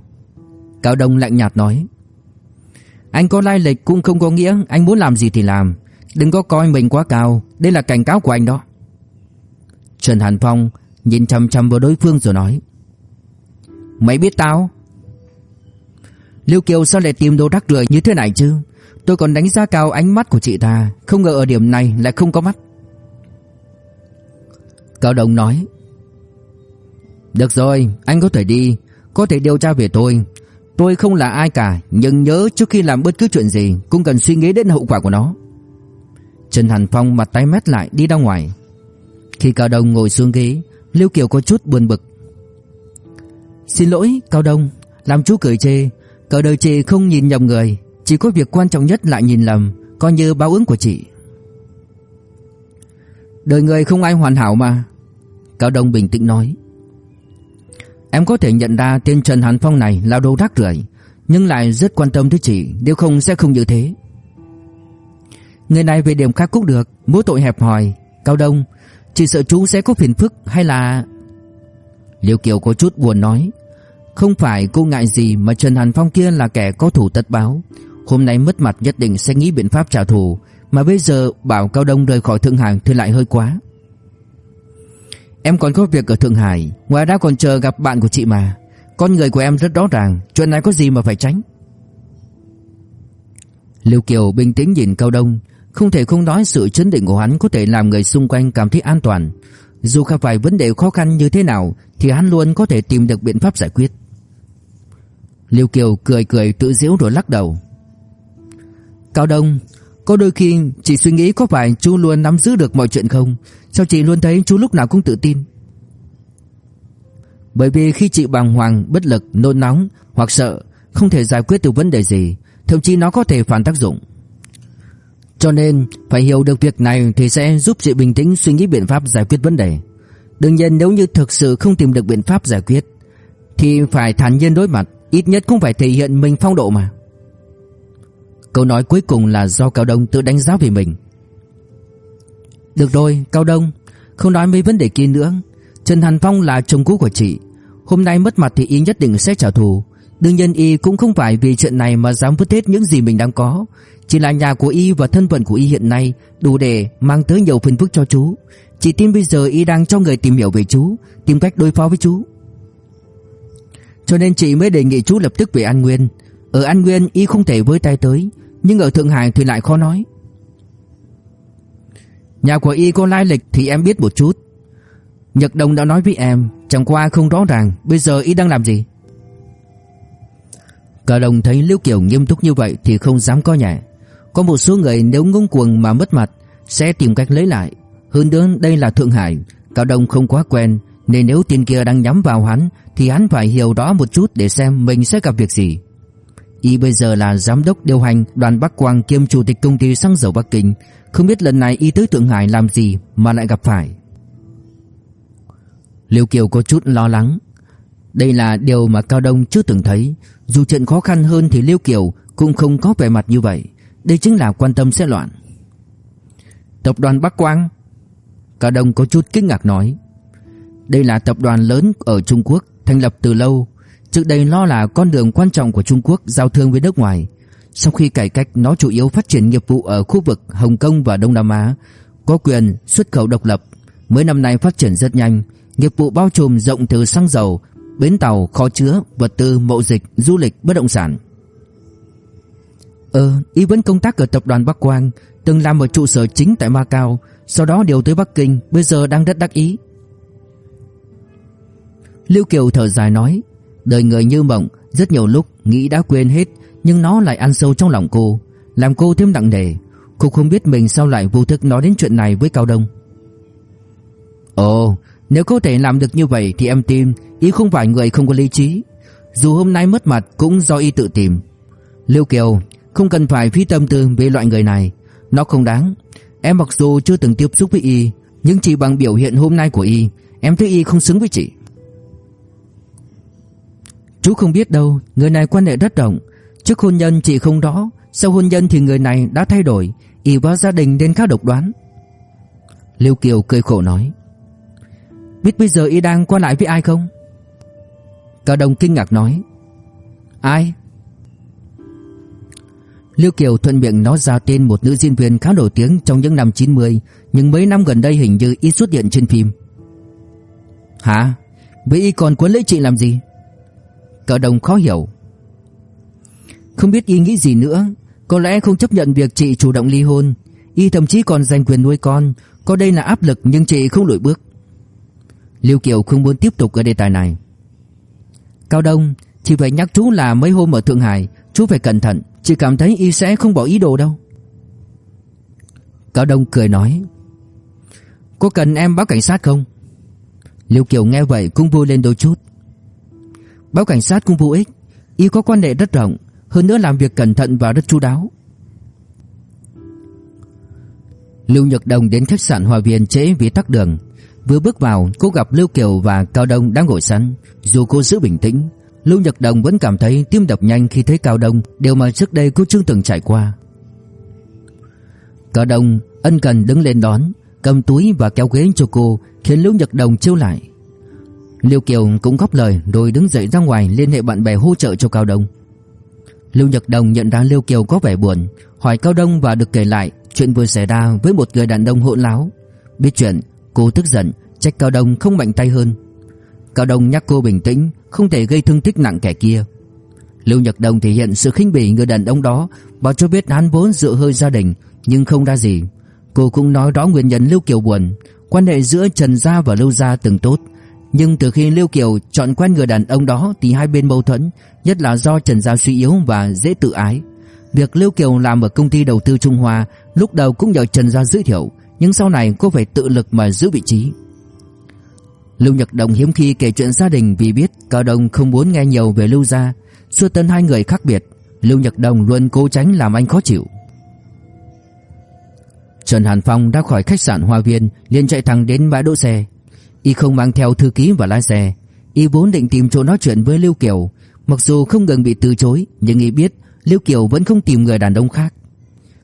Cao Đông lạnh nhạt nói. Anh có lai lịch cũng không có nghĩa Anh muốn làm gì thì làm. Đừng có coi mình quá cao, Đây là cảnh cáo của anh đó. Trần Hàn Phong nhìn chăm chăm vào đối phương rồi nói. Mày biết tao? Liêu Kiều sao lại tìm đồ đắc rưởi như thế này chứ? Tôi còn đánh giá cao ánh mắt của chị ta. Không ngờ ở điểm này lại không có mắt. Cao Đồng nói, Được rồi, Anh có thể đi, Có thể điều tra về tôi. Tôi không là ai cả, Nhưng nhớ trước khi làm bất cứ chuyện gì, Cũng cần suy nghĩ đến hậu quả của nó. Trần Hàn Phong mặt tay mét lại đi ra ngoài. Khi Cao Đông ngồi xuống ghế, Lưu Kiều có chút buồn bực. Xin lỗi, Cao Đông Làm chú cười chê Cờ đời chị không nhìn nhầm người chỉ có việc quan trọng nhất lại nhìn lầm, Coi như báo ứng của chị. Đời người không ai hoàn hảo mà, Cao Đông bình tĩnh nói. Em có thể nhận ra tên Trần Hàn Phong này là đồ rác rưởi, Nhưng lại rất quan tâm tới chị, Nếu không sẽ không như thế. Người này về điểm khác cũng được Mỗi tội hẹp hòi, Cao Đông, Chị sợ chú sẽ có phiền phức hay là? Liêu Kiều có chút buồn nói. Không phải cô ngại gì mà Trần Hàn Phong kia là kẻ có thủ tất báo. Hôm nay mất mặt nhất định sẽ nghĩ biện pháp trả thù. Mà bây giờ bảo Cao Đông rời khỏi Thượng Hải thì lại hơi quá. Em còn có việc ở Thượng Hải, Ngoài ra còn chờ gặp bạn của chị mà. Con người của em rất rõ ràng, Chuyện này có gì mà phải tránh? Liêu Kiều bình tĩnh nhìn Cao Đông, Không thể không nói sự chấn định của hắn Có thể làm người xung quanh cảm thấy an toàn. Dù gặp phải vấn đề khó khăn như thế nào, Thì hắn luôn có thể tìm được biện pháp giải quyết. Liêu Kiều cười cười tự giễu rồi lắc đầu. Cao Đông Có đôi khi chị suy nghĩ có phải chú luôn nắm giữ được mọi chuyện không? Sao chị luôn thấy chú lúc nào cũng tự tin? Bởi vì khi chị bàng hoàng, bất lực, nôn nóng Hoặc sợ Không thể giải quyết được vấn đề gì Thậm chí nó có thể phản tác dụng. Cho nên phải hiểu được việc này Thì sẽ giúp chị bình tĩnh suy nghĩ biện pháp giải quyết vấn đề. Đương nhiên nếu như thực sự không tìm được biện pháp giải quyết Thì phải thản nhiên đối mặt Ít nhất cũng phải thể hiện mình phong độ mà. Câu nói cuối cùng là do Cao Đông tự đánh giá về mình. Được rồi, Cao Đông, Không nói mấy vấn đề kia nữa. Trần Hàn Phong là chồng cũ của chị. Hôm nay mất mặt thì y nhất định sẽ trả thù. Đương nhiên y cũng không phải vì chuyện này mà dám vứt hết những gì mình đang có. Chỉ là nhà của y và thân phận của y hiện nay Đủ để mang tới nhiều phiền phức cho chú. Chỉ tin bây giờ y đang cho người tìm hiểu về chú, Tìm cách đối phó với chú. Cho nên chị mới đề nghị chú lập tức về An Nguyên. Ở An Nguyên y không thể với tay tới. Nhưng ở Thượng Hải thì lại khó nói. Nhà của y có lai lịch thì em biết một chút. Nhật Đông đã nói với em, Chẳng qua không rõ ràng, Bây giờ y đang làm gì? Cả đồng thấy Lưu Kiều nghiêm túc như vậy Thì không dám coi nhẹ. Có một số người nếu ngông cuồng mà mất mặt, Sẽ tìm cách lấy lại. Hơn nữa, đây là Thượng Hải, Cả đồng không quá quen, Nên nếu tiền kia đang nhắm vào hắn, Thì hắn phải hiểu rõ một chút để xem mình sẽ gặp việc gì. Y bây giờ là giám đốc điều hành đoàn Bắc Quang kiêm chủ tịch công ty xăng dầu Bắc Kinh. Không biết lần này Y tới Thượng Hải làm gì mà lại gặp phải. Liêu Kiều có chút lo lắng. Đây là điều mà Cao Đông chưa từng thấy. Dù chuyện khó khăn hơn thì Liêu Kiều cũng không có vẻ mặt như vậy. Đây chính là quan tâm sẽ loạn. Tập đoàn Bắc Quang? Cao Đông có chút kinh ngạc nói. Đây là tập đoàn lớn ở Trung Quốc, Thành lập từ lâu. Trước đây nó là con đường quan trọng của Trung Quốc giao thương với nước ngoài Sau khi cải cách nó chủ yếu phát triển nghiệp vụ ở khu vực Hồng Kông và Đông Nam Á Có quyền xuất khẩu độc lập Mấy năm nay phát triển rất nhanh Nghiệp vụ bao trùm rộng từ xăng dầu, bến tàu, kho chứa, vật tư, mậu dịch, du lịch, bất động sản. Ờ, y vẫn công tác ở tập đoàn Bắc Quang, từng làm ở trụ sở chính tại Macau, sau đó điều tới Bắc Kinh, bây giờ đang rất đắc ý. Lưu Kiều thở dài nói, đời người như mộng, rất nhiều lúc nghĩ đã quên hết, nhưng nó lại ăn sâu trong lòng cô, làm cô thêm nặng nề. Cô không biết mình sao lại vô thức nói đến chuyện này với Cao Đông. Ồ, nếu có thể làm được như vậy thì em tin Y không phải người không có lý trí. Dù hôm nay mất mặt cũng do Y tự tìm. Liêu Kiều Không cần phải phí tâm tư về loại người này. Nó không đáng. Em mặc dù chưa từng tiếp xúc với Y Nhưng chỉ bằng biểu hiện hôm nay của Y Em thấy Y không xứng với chị. Chú không biết đâu, Người này quan hệ rất rộng. Trước hôn nhân chị không đó Sau hôn nhân thì người này đã thay đổi, Y vào gia đình nên khá độc đoán. Liêu Kiều cười khổ nói, Biết bây giờ y đang qua lại với ai không? Cao Đông kinh ngạc nói, Ai? Liêu Kiều thuận miệng nói ra tên một nữ diễn viên khá nổi tiếng trong những năm 90 Nhưng mấy năm gần đây hình như ít xuất hiện trên phim. Hả? Vậy y còn quấn lấy chị làm gì? Cao Đông khó hiểu. Không biết y nghĩ gì nữa, Có lẽ không chấp nhận việc chị chủ động ly hôn. Y thậm chí còn giành quyền nuôi con, Có đây là áp lực nhưng chị không lùi bước. Liêu Kiều không muốn tiếp tục ở đề tài này. Cao Đông, chị phải nhắc chú là mấy hôm ở Thượng Hải, Chú phải cẩn thận, Chị cảm thấy y sẽ không bỏ ý đồ đâu. Cao Đông cười nói, Có cần em báo cảnh sát không? Liêu Kiều nghe vậy cũng vui lên đôi chút. Báo cảnh sát cũng vô ích Y có quan hệ rất rộng Hơn nữa làm việc cẩn thận và rất chu đáo Lưu Nhật Đồng đến khách sạn Hòa Viên trễ vì tắc đường. Vừa bước vào, cô gặp Lưu Kiều và Cao Đông đang ngồi sẵn. Dù cô giữ bình tĩnh, Lưu Nhật Đồng vẫn cảm thấy tim đập nhanh khi thấy Cao Đông, điều mà trước đây cô chưa từng trải qua. Cao Đông ân cần đứng lên đón, cầm túi và kéo ghế cho cô, khiến Lưu Nhật Đồng chiêu lại. Lưu Kiều cũng góp lời rồi đứng dậy ra ngoài liên hệ bạn bè hỗ trợ cho Cao Đông. Lưu Nhật Đồng nhận ra Lưu Kiều có vẻ buồn, hỏi Cao Đông và được kể lại chuyện vừa xảy ra với một người đàn ông hỗn láo. Biết chuyện, cô tức giận, trách Cao Đông không mạnh tay hơn. Cao Đông nhắc cô bình tĩnh, không thể gây thương tích nặng kẻ kia. Lưu Nhật Đồng thể hiện sự khinh bỉ người đàn ông đó, và cho biết hắn vốn dựa hơi gia đình nhưng không ra gì. Cô cũng nói rõ nguyên nhân Lưu Kiều buồn, quan hệ giữa Trần gia và Lưu gia từng tốt, nhưng từ khi Lưu Kiều chọn quen người đàn ông đó thì hai bên mâu thuẫn, nhất là do Trần Gia suy yếu và dễ tự ái. Việc Lưu Kiều làm ở công ty đầu tư Trung Hoa lúc đầu cũng nhờ Trần Gia giới thiệu, nhưng sau này cô phải tự lực mà giữ vị trí. Lưu Nhật Đồng hiếm khi kể chuyện gia đình vì biết Cao Đông không muốn nghe nhiều về Lưu gia, xưa tân hai người khác biệt, Lưu Nhật Đồng luôn cố tránh làm anh khó chịu. Trần Hàn Phong đã khỏi khách sạn Hoa Viên liền chạy thẳng đến bãi đỗ xe. Y không mang theo thư ký và lái xe. Y vốn định tìm chỗ nói chuyện với Lưu Kiều. Mặc dù không ngừng bị từ chối, Nhưng Y biết Lưu Kiều vẫn không tìm người đàn ông khác.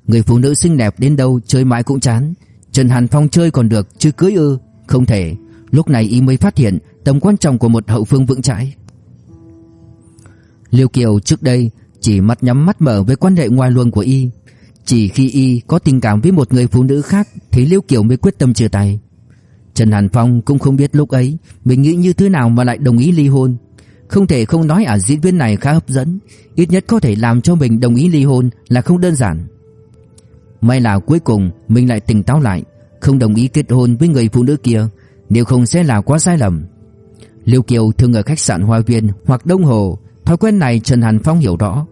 Người phụ nữ xinh đẹp đến đâu chơi mãi cũng chán. Trần Hàn Phong chơi còn được, Chứ cưới ư? Không thể. Lúc này Y mới phát hiện Tầm quan trọng của một hậu phương vững chãi. Lưu Kiều trước đây Chỉ mắt nhắm mắt mở với quan hệ ngoài luồng của Y. Chỉ khi Y có tình cảm với một người phụ nữ khác Thì Lưu Kiều mới quyết tâm chia tay. Trần Hàn Phong cũng không biết lúc ấy mình nghĩ như thế nào mà lại đồng ý ly hôn. Không thể không nói ở diễn viên này khá hấp dẫn, ít nhất có thể làm cho mình đồng ý ly hôn là không đơn giản. May là cuối cùng mình lại tỉnh táo lại, không đồng ý kết hôn với người phụ nữ kia, nếu không sẽ là quá sai lầm. Liêu Kiều thường ở khách sạn Hoa Viên hoặc Đông Hồ, thói quen này Trần Hàn Phong hiểu rõ.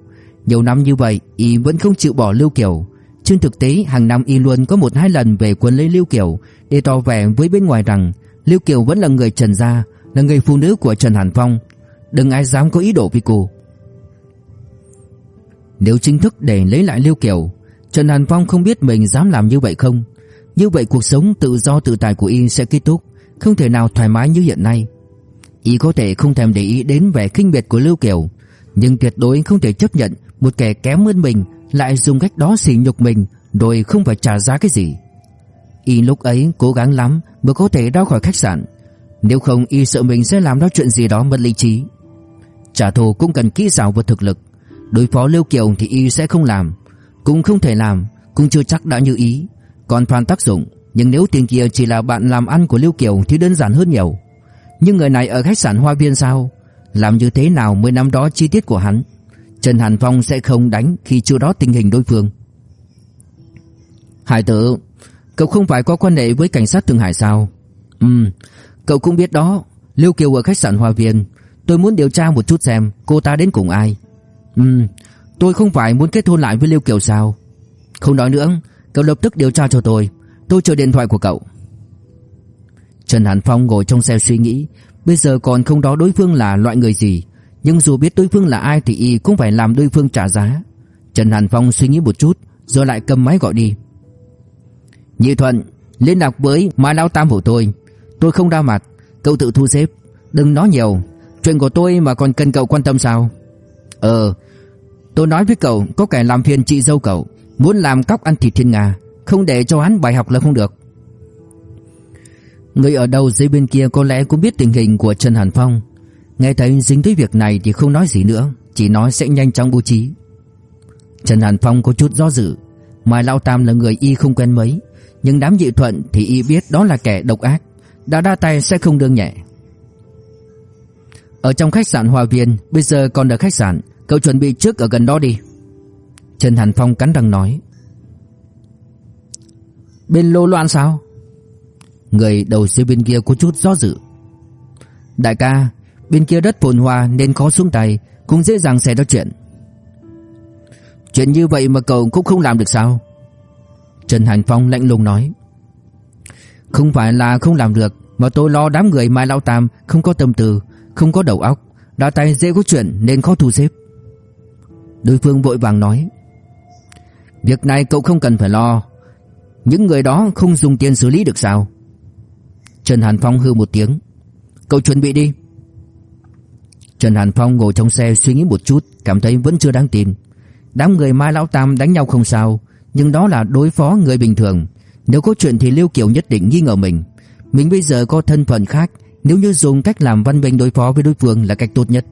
Nhiều năm như vậy, y vẫn không chịu bỏ Lưu Kiều, trên thực tế hàng năm y luôn có một hai lần về quân lấy Lưu Kiều để tỏ vẻ với bên ngoài rằng Lưu Kiều vẫn là người Trần gia, là người phụ nữ của Trần Hàn Phong, đừng ai dám có ý đồ với cô. Nếu chính thức để lấy lại Lưu Kiều, Trần Hàn Phong không biết mình dám làm như vậy không. Như vậy cuộc sống tự do tự tại của y sẽ kết thúc, không thể nào thoải mái như hiện nay. Y có thể không thèm để ý đến vẻ khinh biệt của Lưu Kiều, nhưng tuyệt đối không thể chấp nhận một kẻ kém hơn mình lại dùng cách đó sỉ nhục mình rồi không phải trả giá cái gì. Y lúc ấy cố gắng lắm mới có thể ra khỏi khách sạn, nếu không y sợ mình sẽ làm ra chuyện gì đó mất lý trí. Trả thù cũng cần kỹ xảo và thực lực, đối phó Lưu Kiều thì y sẽ không làm, cũng không thể làm, cũng chưa chắc đã như ý, còn phản tác dụng, nhưng nếu tiền kia chỉ là bạn làm ăn của Lưu Kiều thì đơn giản hơn nhiều. Nhưng người này ở khách sạn Hoa Viên sao? Làm như thế nào mới nắm đó chi tiết của hắn? Trần Hàn Phong sẽ không đánh khi chưa rõ tình hình đối phương. Hải tử, cậu không phải có quan hệ với cảnh sát Thượng Hải sao? Ừm, cậu cũng biết đó, Lưu Kiều ở khách sạn Hoa Viên, tôi muốn điều tra một chút xem cô ta đến cùng ai. Ừm, tôi không phải muốn kết hôn lại với Lưu Kiều sao? Không nói nữa, cậu lập tức điều tra cho tôi, tôi chờ điện thoại của cậu. Trần Hàn Phong ngồi trong xe suy nghĩ, bây giờ còn không đó đối phương là loại người gì, nhưng dù biết đối phương là ai thì y cũng phải làm đối phương trả giá. Trần Hàn Phong suy nghĩ một chút rồi lại cầm máy gọi đi. Nhị Thuận, liên lạc với Mai Lão Tam của tôi. Tôi không đau mặt, cậu tự thu xếp. Đừng nói nhiều, chuyện của tôi mà còn cần cậu quan tâm sao? Ờ, tôi nói với cậu có kẻ làm phiền chị dâu cậu, muốn làm cóc ăn thịt thiên nga, không để cho hắn bài học là không được. Người ở đầu dưới bên kia có lẽ cũng biết tình hình của Trần Hàn Phong Nghe thấy dính tới việc này thì không nói gì nữa, Chỉ nói sẽ nhanh chóng bố trí. Trần Hàn Phong có chút do dự. Mai Lão Tam là người y không quen mấy, Nhưng đám dị thuận thì y biết đó là kẻ độc ác, Đã đa tay sẽ không đương nhẹ. Ở trong khách sạn Hòa Viên, Bây giờ còn ở khách sạn, Cậu chuẩn bị trước ở gần đó đi. Trần Hàn Phong cắn răng nói. Bên lô loạn sao? Người đầu dưới bên kia có chút do dự. Đại ca Bên kia đất phồn hoa nên khó xuống tay, Cũng dễ dàng xảy ra chuyện. Chuyện như vậy mà cậu cũng không làm được sao? Trần Hành Phong lạnh lùng nói. Không phải là không làm được, Mà tôi lo đám người Mai Lão Tam Không có tâm tư, Không có đầu óc, Đã tay dễ có chuyện nên khó thu xếp. Đối phương vội vàng nói. Việc này cậu không cần phải lo. Những người đó không dùng tiền xử lý được sao? Trần Hàn Phong hư một tiếng. Cậu chuẩn bị đi. Trần Hàn Phong ngồi trong xe suy nghĩ một chút, Cảm thấy vẫn chưa đáng tin. Đám người Mai Lão Tam đánh nhau không sao, Nhưng đó là đối phó người bình thường. Nếu có chuyện thì Liêu Kiều nhất định nghi ngờ mình. Mình bây giờ có thân phận khác, Nếu như dùng cách làm văn minh đối phó với đối phương là cách tốt nhất.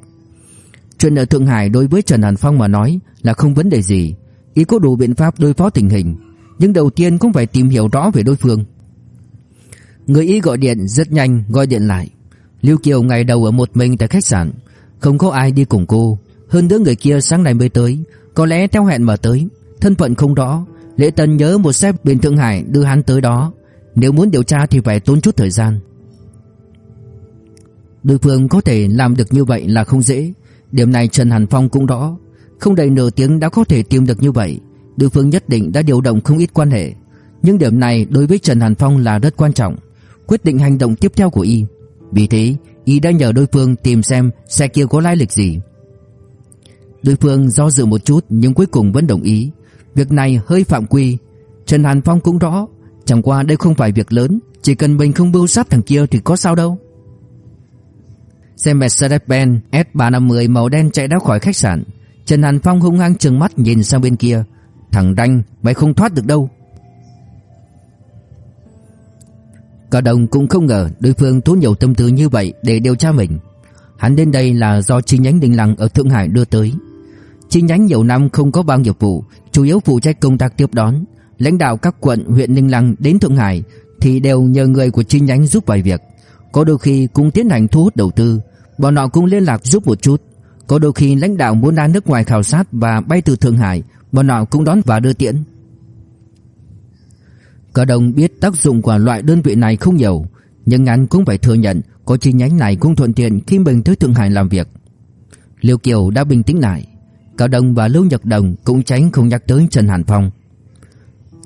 Chuyện ở Thượng Hải đối với Trần Hàn Phong mà nói là không vấn đề gì, ý có đủ biện pháp đối phó tình hình, Nhưng đầu tiên cũng phải tìm hiểu rõ về đối phương. Người ý gọi điện rất nhanh, gọi điện lại. Lưu Kiều ngày đầu ở một mình tại khách sạn. Không có ai đi cùng cô. Hơn nữa người kia sáng nay mới tới. Có lẽ theo hẹn mà tới. Thân phận không rõ. Lễ Tân nhớ một sếp bên Thượng Hải đưa hắn tới đó. Nếu muốn điều tra thì phải tốn chút thời gian. Đối phương có thể làm được như vậy là không dễ. Điểm này Trần Hàn Phong cũng rõ. Không đầy nửa tiếng đã có thể tìm được như vậy. Đối phương nhất định đã điều động không ít quan hệ. Nhưng điểm này đối với Trần Hàn Phong là rất quan trọng. Quyết định hành động tiếp theo của y. Vì thế, y đã nhờ đối phương tìm xem xe kia có lai lịch gì. Đối phương do dự một chút nhưng cuối cùng vẫn đồng ý. Việc này hơi phạm quy. Trần Hàn Phong cũng rõ, Chẳng qua đây không phải việc lớn, Chỉ cần mình không bưu sát thằng kia thì có sao đâu. Xe Mercedes-Benz S350 màu đen chạy ra khỏi khách sạn. Trần Hàn Phong hung hăng trừng mắt nhìn sang bên kia. Thằng Đanh, mày không thoát được đâu. Cả đồng cũng không ngờ đối phương tốn nhiều tâm tư như vậy để điều tra mình. Hắn đến đây là do chi nhánh Đình Lăng ở Thượng Hải đưa tới. Chi nhánh nhiều năm không có bao nghiệp vụ, Chủ yếu phụ trách công tác tiếp đón. Lãnh đạo các quận, huyện Ninh Lăng đến Thượng Hải Thì đều nhờ người của chi nhánh giúp vài việc. Có đôi khi cũng tiến hành thu hút đầu tư. Bọn họ cũng liên lạc giúp một chút. Có đôi khi lãnh đạo muốn ra nước ngoài khảo sát Và bay từ Thượng Hải, Bọn họ cũng đón và đưa tiễn. Cả đồng biết tác dụng của loại đơn vị này không nhiều, Nhưng anh cũng phải thừa nhận Có chi nhánh này cũng thuận tiện khi mình tới Thượng Hải làm việc. Liêu Kiều đã bình tĩnh lại. Cao Đông và Lưu Nhật Đồng cũng tránh không nhắc tới Trần Hàn Phong.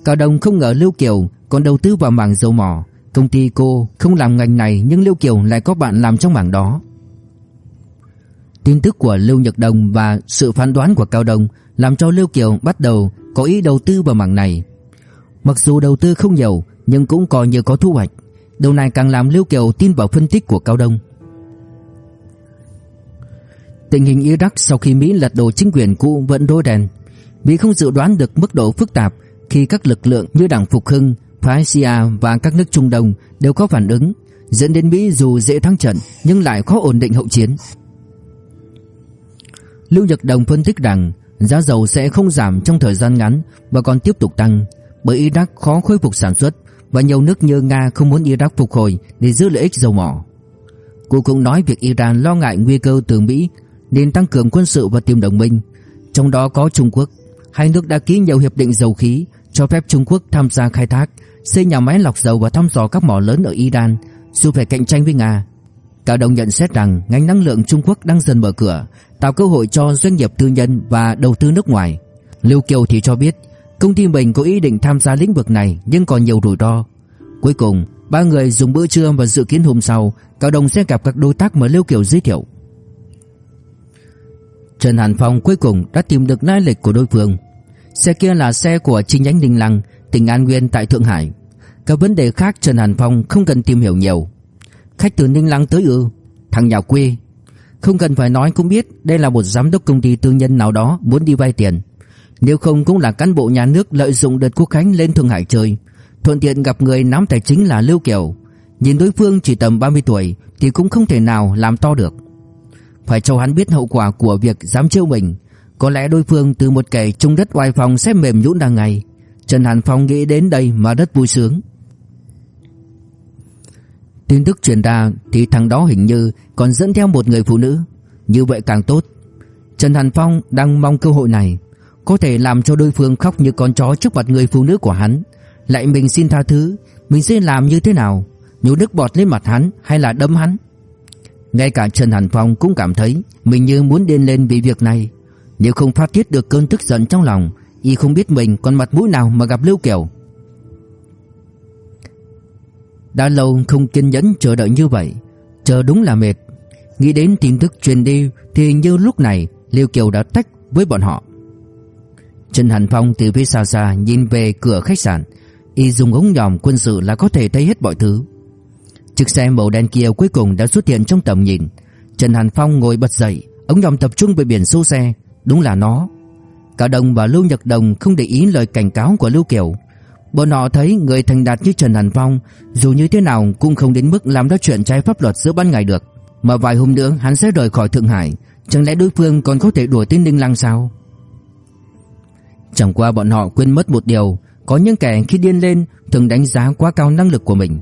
Cao Đông không ngờ Lưu Kiều còn đầu tư vào mảng dầu mỏ. Công ty cô không làm ngành này nhưng Lưu Kiều lại có bạn làm trong mảng đó. Tin tức của Lưu Nhật Đồng và sự phán đoán của Cao Đông làm cho Lưu Kiều bắt đầu có ý đầu tư vào mảng này. Mặc dù đầu tư không nhiều nhưng cũng coi như có thu hoạch. Điều này càng làm Lưu Kiều tin vào phân tích của Cao Đông. Tình hình Iraq sau khi Mỹ lật đổ chính quyền cũ vẫn rối đèn. Mỹ không dự đoán được mức độ phức tạp khi các lực lượng như Đảng Phục Hưng, phái Sia và các nước Trung Đông đều có phản ứng, dẫn đến Mỹ dù dễ thắng trận nhưng lại khó ổn định hậu chiến. Lưu Nhật Đồng phân tích rằng giá dầu sẽ không giảm trong thời gian ngắn và còn tiếp tục tăng bởi Iraq khó khôi phục sản xuất và nhiều nước như Nga không muốn Iraq phục hồi để giữ lợi ích dầu mỏ. Cô cũng nói việc Iran lo ngại nguy cơ từ Mỹ nên tăng cường quân sự và tìm đồng minh, trong đó có Trung Quốc. Hai nước đã ký nhiều hiệp định dầu khí cho phép Trung Quốc tham gia khai thác, xây nhà máy lọc dầu và thăm dò các mỏ lớn ở Iran, dù phải cạnh tranh với Nga. Cao Đông nhận xét rằng ngành năng lượng Trung Quốc đang dần mở cửa, tạo cơ hội cho doanh nghiệp tư nhân và đầu tư nước ngoài. Lưu Kiều thì cho biết, công ty mình có ý định tham gia lĩnh vực này nhưng còn nhiều rủi ro. Cuối cùng, ba người dùng bữa trưa và dự kiến hôm sau, Cao đồng sẽ gặp các đối tác mà Lưu Kiều giới thiệu. Trần Hàn Phong cuối cùng đã tìm được lai lịch của đối phương. Xe kia là xe của chi nhánh Ninh Lăng, tỉnh An Nguyên tại Thượng Hải. Các vấn đề khác Trần Hàn Phong không cần tìm hiểu nhiều. Khách từ Ninh Lăng tới ư? Thằng nhà quê. Không cần phải nói cũng biết đây là một giám đốc công ty tư nhân nào đó muốn đi vay tiền. Nếu không cũng là cán bộ nhà nước lợi dụng đợt quốc khánh lên Thượng Hải chơi. Thuận tiện gặp người nắm tài chính là Lưu Kiều. Nhìn đối phương chỉ tầm 30 tuổi thì cũng không thể nào làm to được. Phải cho hắn biết hậu quả của việc dám trêu mình. Có lẽ đối phương từ một kẻ trung đất oai phong sẽ mềm nhũn đang ngày. Trần Hàn Phong nghĩ đến đây mà rất vui sướng. Tin tức truyền ra thì thằng đó hình như còn dẫn theo một người phụ nữ. Như vậy càng tốt. Trần Hàn Phong đang mong cơ hội này. Có thể làm cho đối phương khóc như con chó trước mặt người phụ nữ của hắn. Lại mình xin tha thứ. Mình sẽ làm như thế nào? Nhổ nước bọt lên mặt hắn hay là đấm hắn? Ngay cả Trần Hàn Phong cũng cảm thấy mình như muốn điên lên vì việc này. Nếu không phát tiết được cơn tức giận trong lòng, y không biết mình còn mặt mũi nào mà gặp Lưu Kiều. Đã lâu không kiên nhẫn chờ đợi như vậy Chờ đúng là mệt Nghĩ đến tin tức truyền đi Thì như lúc này Liêu Kiều đã tách với bọn họ Trần Hàn Phong từ phía xa xa nhìn về cửa khách sạn. Y dùng ống nhòm quân sự là có thể thấy hết mọi thứ. Chiếc xe màu đen kia cuối cùng đã xuất hiện trong tầm nhìn. Trần Hàn Phong ngồi bật dậy, Ống nhòm tập trung về biển số xe. Đúng là nó. Cả Đồng và Lưu Nhật Đồng không để ý lời cảnh cáo của Lưu Kiều. Bọn họ thấy người thành đạt như Trần Hàn Phong, Dù như thế nào cũng không đến mức làm ra chuyện trái pháp luật giữa ban ngày được. Mà vài hôm nữa hắn sẽ rời khỏi Thượng Hải. Chẳng lẽ đối phương còn có thể đuổi tới Ninh Lăng sao? Chẳng qua bọn họ quên mất một điều Có những kẻ khi điên lên Thường đánh giá quá cao năng lực của mình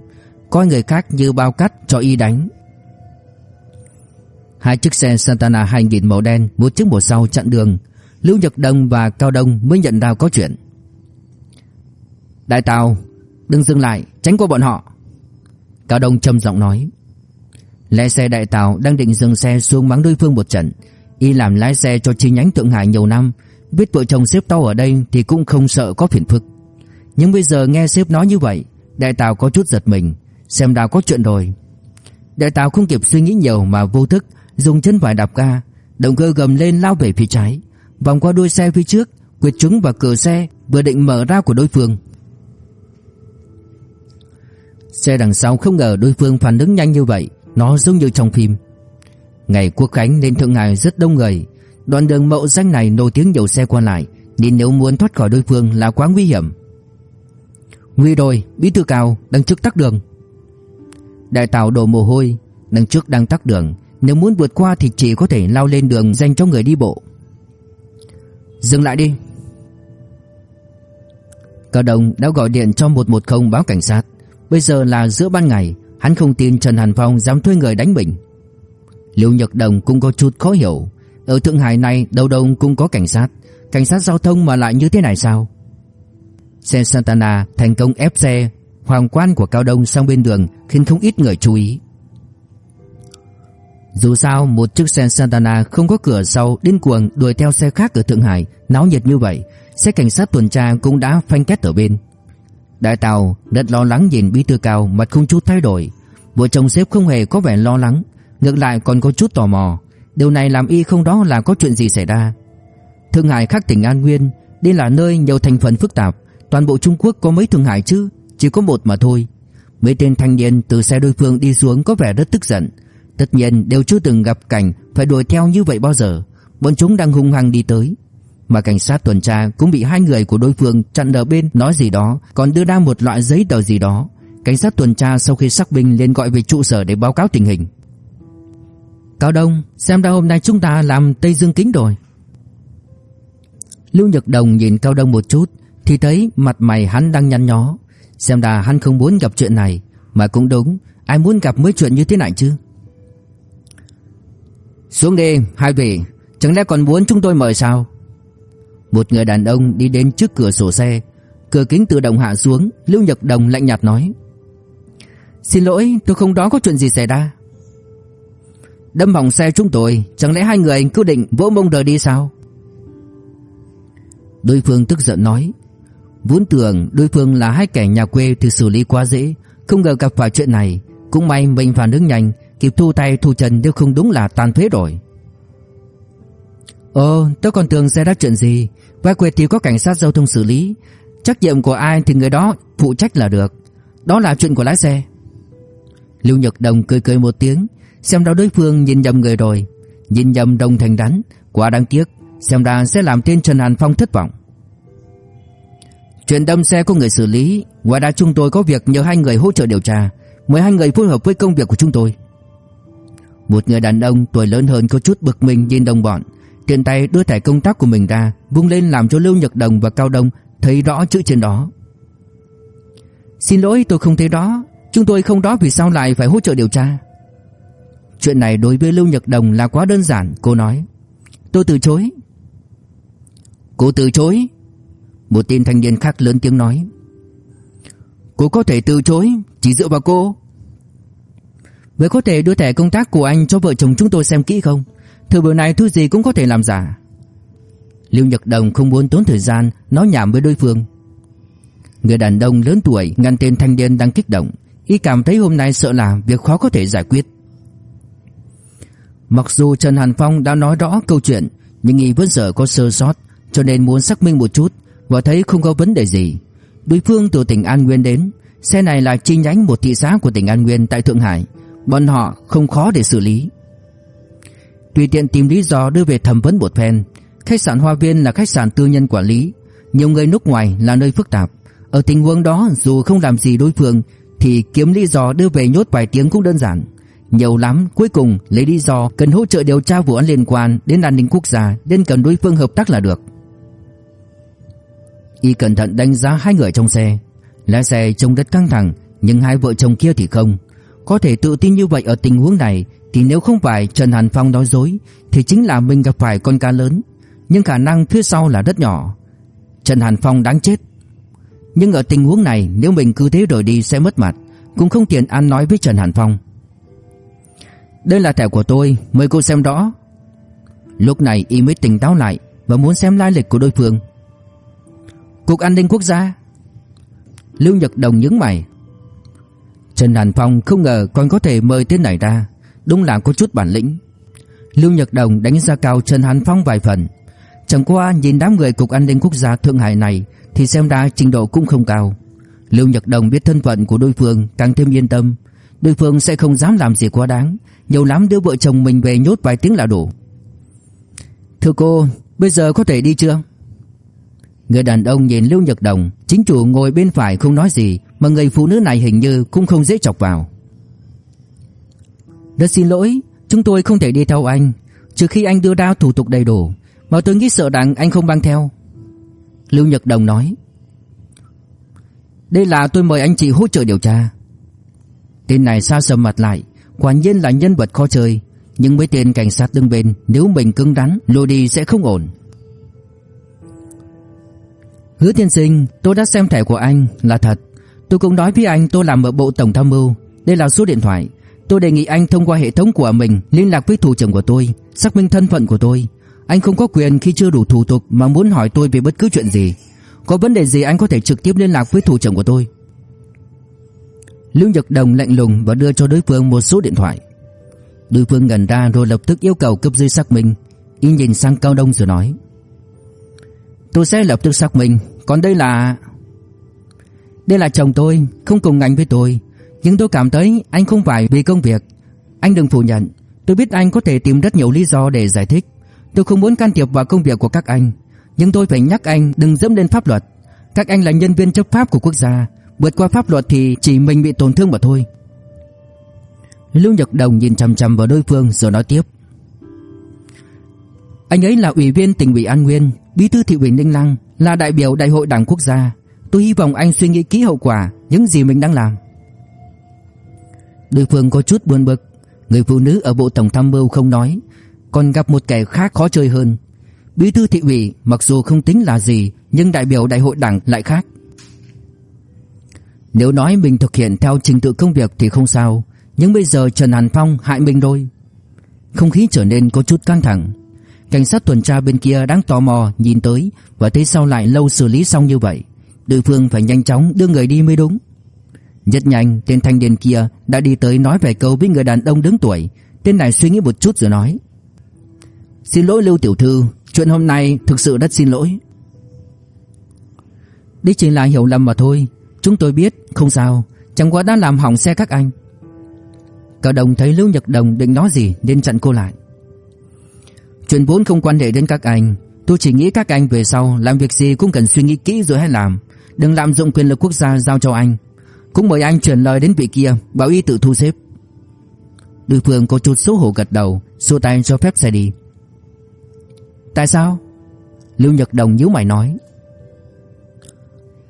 Coi người khác như bao cắt cho y đánh. Hai chiếc xe Santana 2000 màu đen Một chiếc một sau chặn đường Lưu Nhật Đông và Cao Đông mới nhận ra có chuyện. Đại tàu, Đừng dừng lại tránh qua bọn họ. Cao Đông trầm giọng nói. Lái xe Đại tàu đang định dừng xe xuống mắng đối phương một trận Y làm lái xe cho chi nhánh Thượng Hải nhiều năm Biết vợ chồng xếp tao ở đây Thì cũng không sợ có phiền phức. Nhưng bây giờ nghe sếp nói như vậy, Đại Tào có chút giật mình, Xem đã có chuyện rồi. Đại Tào không kịp suy nghĩ nhiều mà vô thức, Dùng chân phải đạp ga, Động cơ gầm lên lao về phía trái. Vòng qua đuôi xe phía trước Quyệt trúng vào cửa xe, Vừa định mở ra của đối phương. Xe đằng sau không ngờ đối phương phản ứng nhanh như vậy, Nó giống như trong phim. Ngày quốc khánh nên Thượng Hải rất đông người Đoạn đường mậu danh này nổi tiếng nhiều xe qua lại Nên nếu muốn thoát khỏi đối phương là quá nguy hiểm. Nguy rồi, bí thư cao, đằng trước tắc đường. Đại tàu đổ mồ hôi Đằng trước đang tắc đường Nếu muốn vượt qua thì chỉ có thể lao lên đường dành cho người đi bộ. Dừng lại đi. Cao Đồng đã gọi điện cho 110 báo cảnh sát. Bây giờ là giữa ban ngày Hắn không tin Trần Hàn Phong dám thuê người đánh mình. Liêu Nhật Đồng cũng có chút khó hiểu. Ở Thượng Hải này đâu đâu cũng có cảnh sát Cảnh sát giao thông mà lại như thế này sao Xe Santana thành công ép xe Hoàng quan của Cao Đông sang bên đường Khiến không ít người chú ý Dù sao một chiếc xe Santana không có cửa sau Điên cuồng đuổi theo xe khác ở Thượng Hải Náo nhiệt như vậy Xe cảnh sát tuần tra cũng đã phanh két ở bên Đại Tàu rất lo lắng nhìn Bí thư Cao mặt không chút thay đổi. Vợ chồng sếp không hề có vẻ lo lắng, ngược lại còn có chút tò mò. Điều này làm y không đó là có chuyện gì xảy ra. Thượng Hải khác tỉnh An Nguyên, đây là nơi nhiều thành phần phức tạp. Toàn bộ Trung Quốc có mấy Thượng Hải chứ, chỉ có một mà thôi. Mấy tên thanh niên từ xe đối phương đi xuống có vẻ rất tức giận. Tất nhiên đều chưa từng gặp cảnh phải đuổi theo như vậy bao giờ. Bọn chúng đang hung hăng đi tới. Mà cảnh sát tuần tra cũng bị hai người của đối phương chặn ở bên nói gì đó Còn đưa ra một loại giấy tờ gì đó Cảnh sát tuần tra sau khi xác minh lên gọi về trụ sở để báo cáo tình hình Cao Đông, xem ra hôm nay chúng ta làm Tây Dương Kính rồi. Lưu Nhật Đồng nhìn Cao Đông một chút, Thì thấy mặt mày hắn đang nhăn nhó. Xem ra hắn không muốn gặp chuyện này, Mà cũng đúng, Ai muốn gặp mấy chuyện như thế này chứ? Xuống đi, hai vị, Chẳng lẽ còn muốn chúng tôi mời sao? Một người đàn ông đi đến trước cửa sổ xe, Cửa kính tự động hạ xuống, Lưu Nhật Đồng lạnh nhạt nói. Xin lỗi, tôi không đó có chuyện gì xảy ra. Đâm hỏng xe chúng tôi, Chẳng lẽ hai người cứ định vỗ mông rời đi sao? Đối phương tức giận nói, Vốn tưởng đối phương là hai kẻ nhà quê Thì xử lý quá dễ, Không ngờ gặp phải chuyện này, Cũng may mình phản ứng nhanh, Kịp thu tay thu chân nếu không đúng là tàn phế rồi. Ồ tôi còn tưởng sẽ ra chuyện gì Va quê thì có cảnh sát giao thông xử lý, Trách nhiệm của ai thì người đó phụ trách là được, Đó là chuyện của lái xe. Lưu Nhật Đồng cười cười một tiếng Xem ra đối phương nhìn nhầm người rồi. Nhìn nhầm đồng thành rắn Quá đáng tiếc, Xem ra sẽ làm tên Trần Hàn Phong thất vọng. Chuyện đâm xe có người xử lý, Ngoài ra chúng tôi có việc nhờ hai người hỗ trợ điều tra. Mời hai người phối hợp với công việc của chúng tôi. Một người đàn ông tuổi lớn hơn có chút bực mình nhìn đồng bọn, Tiện tay đưa thẻ công tác của mình ra, Vung lên làm cho Lưu Nhật Đồng và Cao Đông Thấy rõ chữ trên đó. Xin lỗi, tôi không thấy đó Chúng tôi không đó vì sao lại phải hỗ trợ điều tra. Chuyện này đối với Lưu Nhật Đồng là quá đơn giản, Cô nói. Tôi từ chối. Cô từ chối? Một tên thanh niên khác lớn tiếng nói. Cô có thể từ chối, Chỉ dựa vào cô. Vậy có thể đưa thẻ công tác của anh cho vợ chồng chúng tôi xem kỹ không? Thời buổi này thứ gì cũng có thể làm giả. Lưu Nhật Đồng không muốn tốn thời gian, Nói nhảm với đối phương. Người đàn ông lớn tuổi ngăn tên thanh niên đang kích động. Y cảm thấy hôm nay sợ là Việc khó có thể giải quyết. Mặc dù Trần Hàn Phong đã nói rõ câu chuyện, Nhưng Y vẫn sợ có sơ sót, Cho nên muốn xác minh một chút Và thấy không có vấn đề gì. Đối phương từ tỉnh An Nguyên đến, Xe này là chi nhánh một thị xã của tỉnh An Nguyên tại Thượng Hải, Bọn họ không khó để xử lý. Tùy tiện tìm lý do đưa về thẩm vấn một phen, Khách sạn Hoa Viên là khách sạn tư nhân quản lý, Nhiều người nước ngoài là nơi phức tạp. Ở tình huống đó, dù không làm gì đối phương, Thì kiếm lý do đưa về nhốt vài tiếng cũng đơn giản. Nhiều lắm, cuối cùng lấy lý do cần hỗ trợ điều tra vụ án liên quan đến an ninh quốc gia Nên cần đối phương hợp tác là được. Y cẩn thận đánh giá hai người trong xe. Lái xe trông rất căng thẳng, Nhưng hai vợ chồng kia thì không. Có thể tự tin như vậy ở tình huống này, Thì nếu không phải Trần Hàn Phong nói dối, Thì chính là mình gặp phải con cá lớn. Nhưng khả năng phía sau là rất nhỏ. Trần Hàn Phong đáng chết. Nhưng ở tình huống này, Nếu mình cứ thế rời đi sẽ mất mặt, Cũng không tiện ăn nói với Trần Hàn Phong. Đây là thẻ của tôi, Mời cô xem rõ Lúc này y mới tỉnh táo lại Và muốn xem lai lịch của đối phương. Cục An ninh Quốc gia. Lưu Nhật Đồng nhướng mày. Trần Hàn Phong không ngờ còn có thể mời tên này ra. Đúng là có chút bản lĩnh. Lưu Nhật Đồng đánh giá cao Trần Hàn Phong vài phần. Chẳng qua nhìn đám người Cục An ninh Quốc gia Thượng Hải này Thì xem ra trình độ cũng không cao. Lưu Nhật Đồng biết thân phận của đối phương Càng thêm yên tâm. Đối phương sẽ không dám làm gì quá đáng. Nhiều lắm đưa vợ chồng mình về nhốt vài tiếng là đủ. Thưa cô, Bây giờ có thể đi chưa? Người đàn ông nhìn Lưu Nhật Đồng, Chính chủ ngồi bên phải không nói gì, Mà người phụ nữ này hình như cũng không dễ chọc vào. Rất xin lỗi, Chúng tôi không thể đi theo anh. Trừ khi anh đưa ra thủ tục đầy đủ, Mà tôi nghĩ sợ rằng anh không mang theo. Lưu Nhật Đồng nói. Đây là tôi mời anh chị hỗ trợ điều tra. Tên này xa sầm mặt lại Quả nhiên là nhân vật khó chơi, Nhưng mấy tên cảnh sát đứng bên, Nếu mình cứng rắn lôi đi sẽ không ổn. Hứa tiên sinh, tôi đã xem thẻ của anh, là thật. Tôi cũng nói với anh tôi làm ở bộ tổng tham mưu. Đây là số điện thoại. Tôi đề nghị anh thông qua hệ thống của mình Liên lạc với thủ trưởng của tôi, Xác minh thân phận của tôi. Anh không có quyền khi chưa đủ thủ tục Mà muốn hỏi tôi về bất cứ chuyện gì. Có vấn đề gì anh có thể trực tiếp liên lạc với thủ trưởng của tôi. Lưu Nhật Đồng lạnh lùng và đưa cho đối phương một số điện thoại. Đối phương gần ra rồi lập tức yêu cầu cấp dưới xác minh. Y nhìn sang Cao Đông rồi nói, Tôi sẽ lập tức xác minh. Còn đây là Đây là chồng tôi, Không cùng ngành với tôi. Nhưng tôi cảm thấy anh không phải vì công việc. Anh đừng phủ nhận. Tôi biết anh có thể tìm rất nhiều lý do để giải thích. Tôi không muốn can thiệp vào công việc của các anh. Nhưng tôi phải nhắc anh đừng dẫm lên pháp luật. Các anh là nhân viên chấp pháp của quốc gia. Vượt qua pháp luật thì chỉ mình bị tổn thương mà thôi Lưu Nhật Đồng nhìn chằm chằm vào đối phương rồi nói tiếp Anh ấy là ủy viên tỉnh ủy An Nguyên Bí thư thị ủy Ninh Lăng là đại biểu đại hội đảng quốc gia. Tôi hy vọng anh suy nghĩ kỹ hậu quả những gì mình đang làm. Đối phương có chút buồn bực, người phụ nữ ở bộ tổng tham mưu không nói, còn gặp một kẻ khác khó chơi hơn. Bí thư thị ủy mặc dù không tính là gì, nhưng đại biểu đại hội đảng lại khác. Nếu nói mình thực hiện theo trình tự công việc thì không sao, nhưng bây giờ Trần Hàn Phong hại mình rồi. Không khí trở nên có chút căng thẳng. Cảnh sát tuần tra bên kia đang tò mò nhìn tới và thấy sao lại lâu xử lý xong như vậy. Đối phương phải nhanh chóng đưa người đi mới đúng. Rất nhanh, tên thanh niên kia đã đi tới nói vài câu với người đàn ông đứng tuổi. Tên này suy nghĩ một chút rồi nói. Xin lỗi Lưu Tiểu Thư, chuyện hôm nay thực sự rất xin lỗi. Đây chỉ là hiểu lầm mà thôi. Chúng tôi biết, không sao, chẳng qua đã làm hỏng xe các anh. Cao Đồng thấy Lưu Nhật Đồng định nói gì nên chặn cô lại. Chuyện vốn không quan hệ đến các anh Tôi chỉ nghĩ các anh về sau Làm việc gì cũng cần suy nghĩ kỹ rồi hãy làm. Đừng lạm dụng quyền lực quốc gia giao cho anh. Cũng mời anh chuyển lời đến vị kia Bảo y tự thu xếp. Đối phương có chút xấu hổ gật đầu Xua tay cho phép xe đi. Tại sao? Lưu Nhật Đồng nhíu mày nói.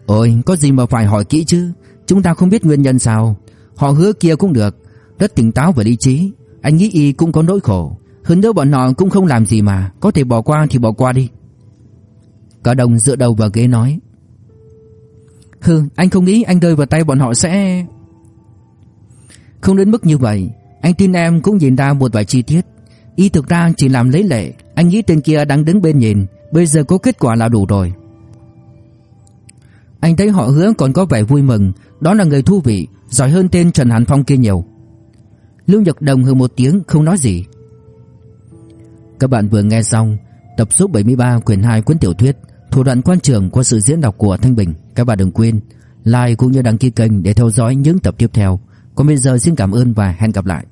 Ôi có gì mà phải hỏi kỹ chứ? Chúng ta không biết nguyên nhân sao. Họ hứa kia cũng được. Rất tỉnh táo và lý trí. Anh nghĩ y cũng có nỗi khổ. Hơn nữa bọn họ cũng không làm gì mà. Có thể bỏ qua thì bỏ qua đi. Cả đồng dựa đầu vào ghế nói. Hừ, anh không nghĩ anh rơi vào tay bọn họ sẽ Không đến mức như vậy, Anh tin em cũng nhìn ra một vài chi tiết. Y thực ra chỉ làm lấy lệ. Anh nghĩ tên kia đang đứng bên nhìn. Bây giờ có kết quả là đủ rồi. Anh thấy họ hứa còn có vẻ vui mừng Đó là người thú vị, Giỏi hơn tên Trần Hàn Phong kia nhiều Lưu Nhật Đồng hừ một tiếng, không nói gì các bạn vừa nghe xong tập số 73 quyển 2 cuốn tiểu thuyết Thủ đoạn quan trường qua sự diễn đọc của Thanh Bình. Các bạn đừng quên like cũng như đăng ký kênh để theo dõi những tập tiếp theo. Còn bây giờ xin cảm ơn và hẹn gặp lại.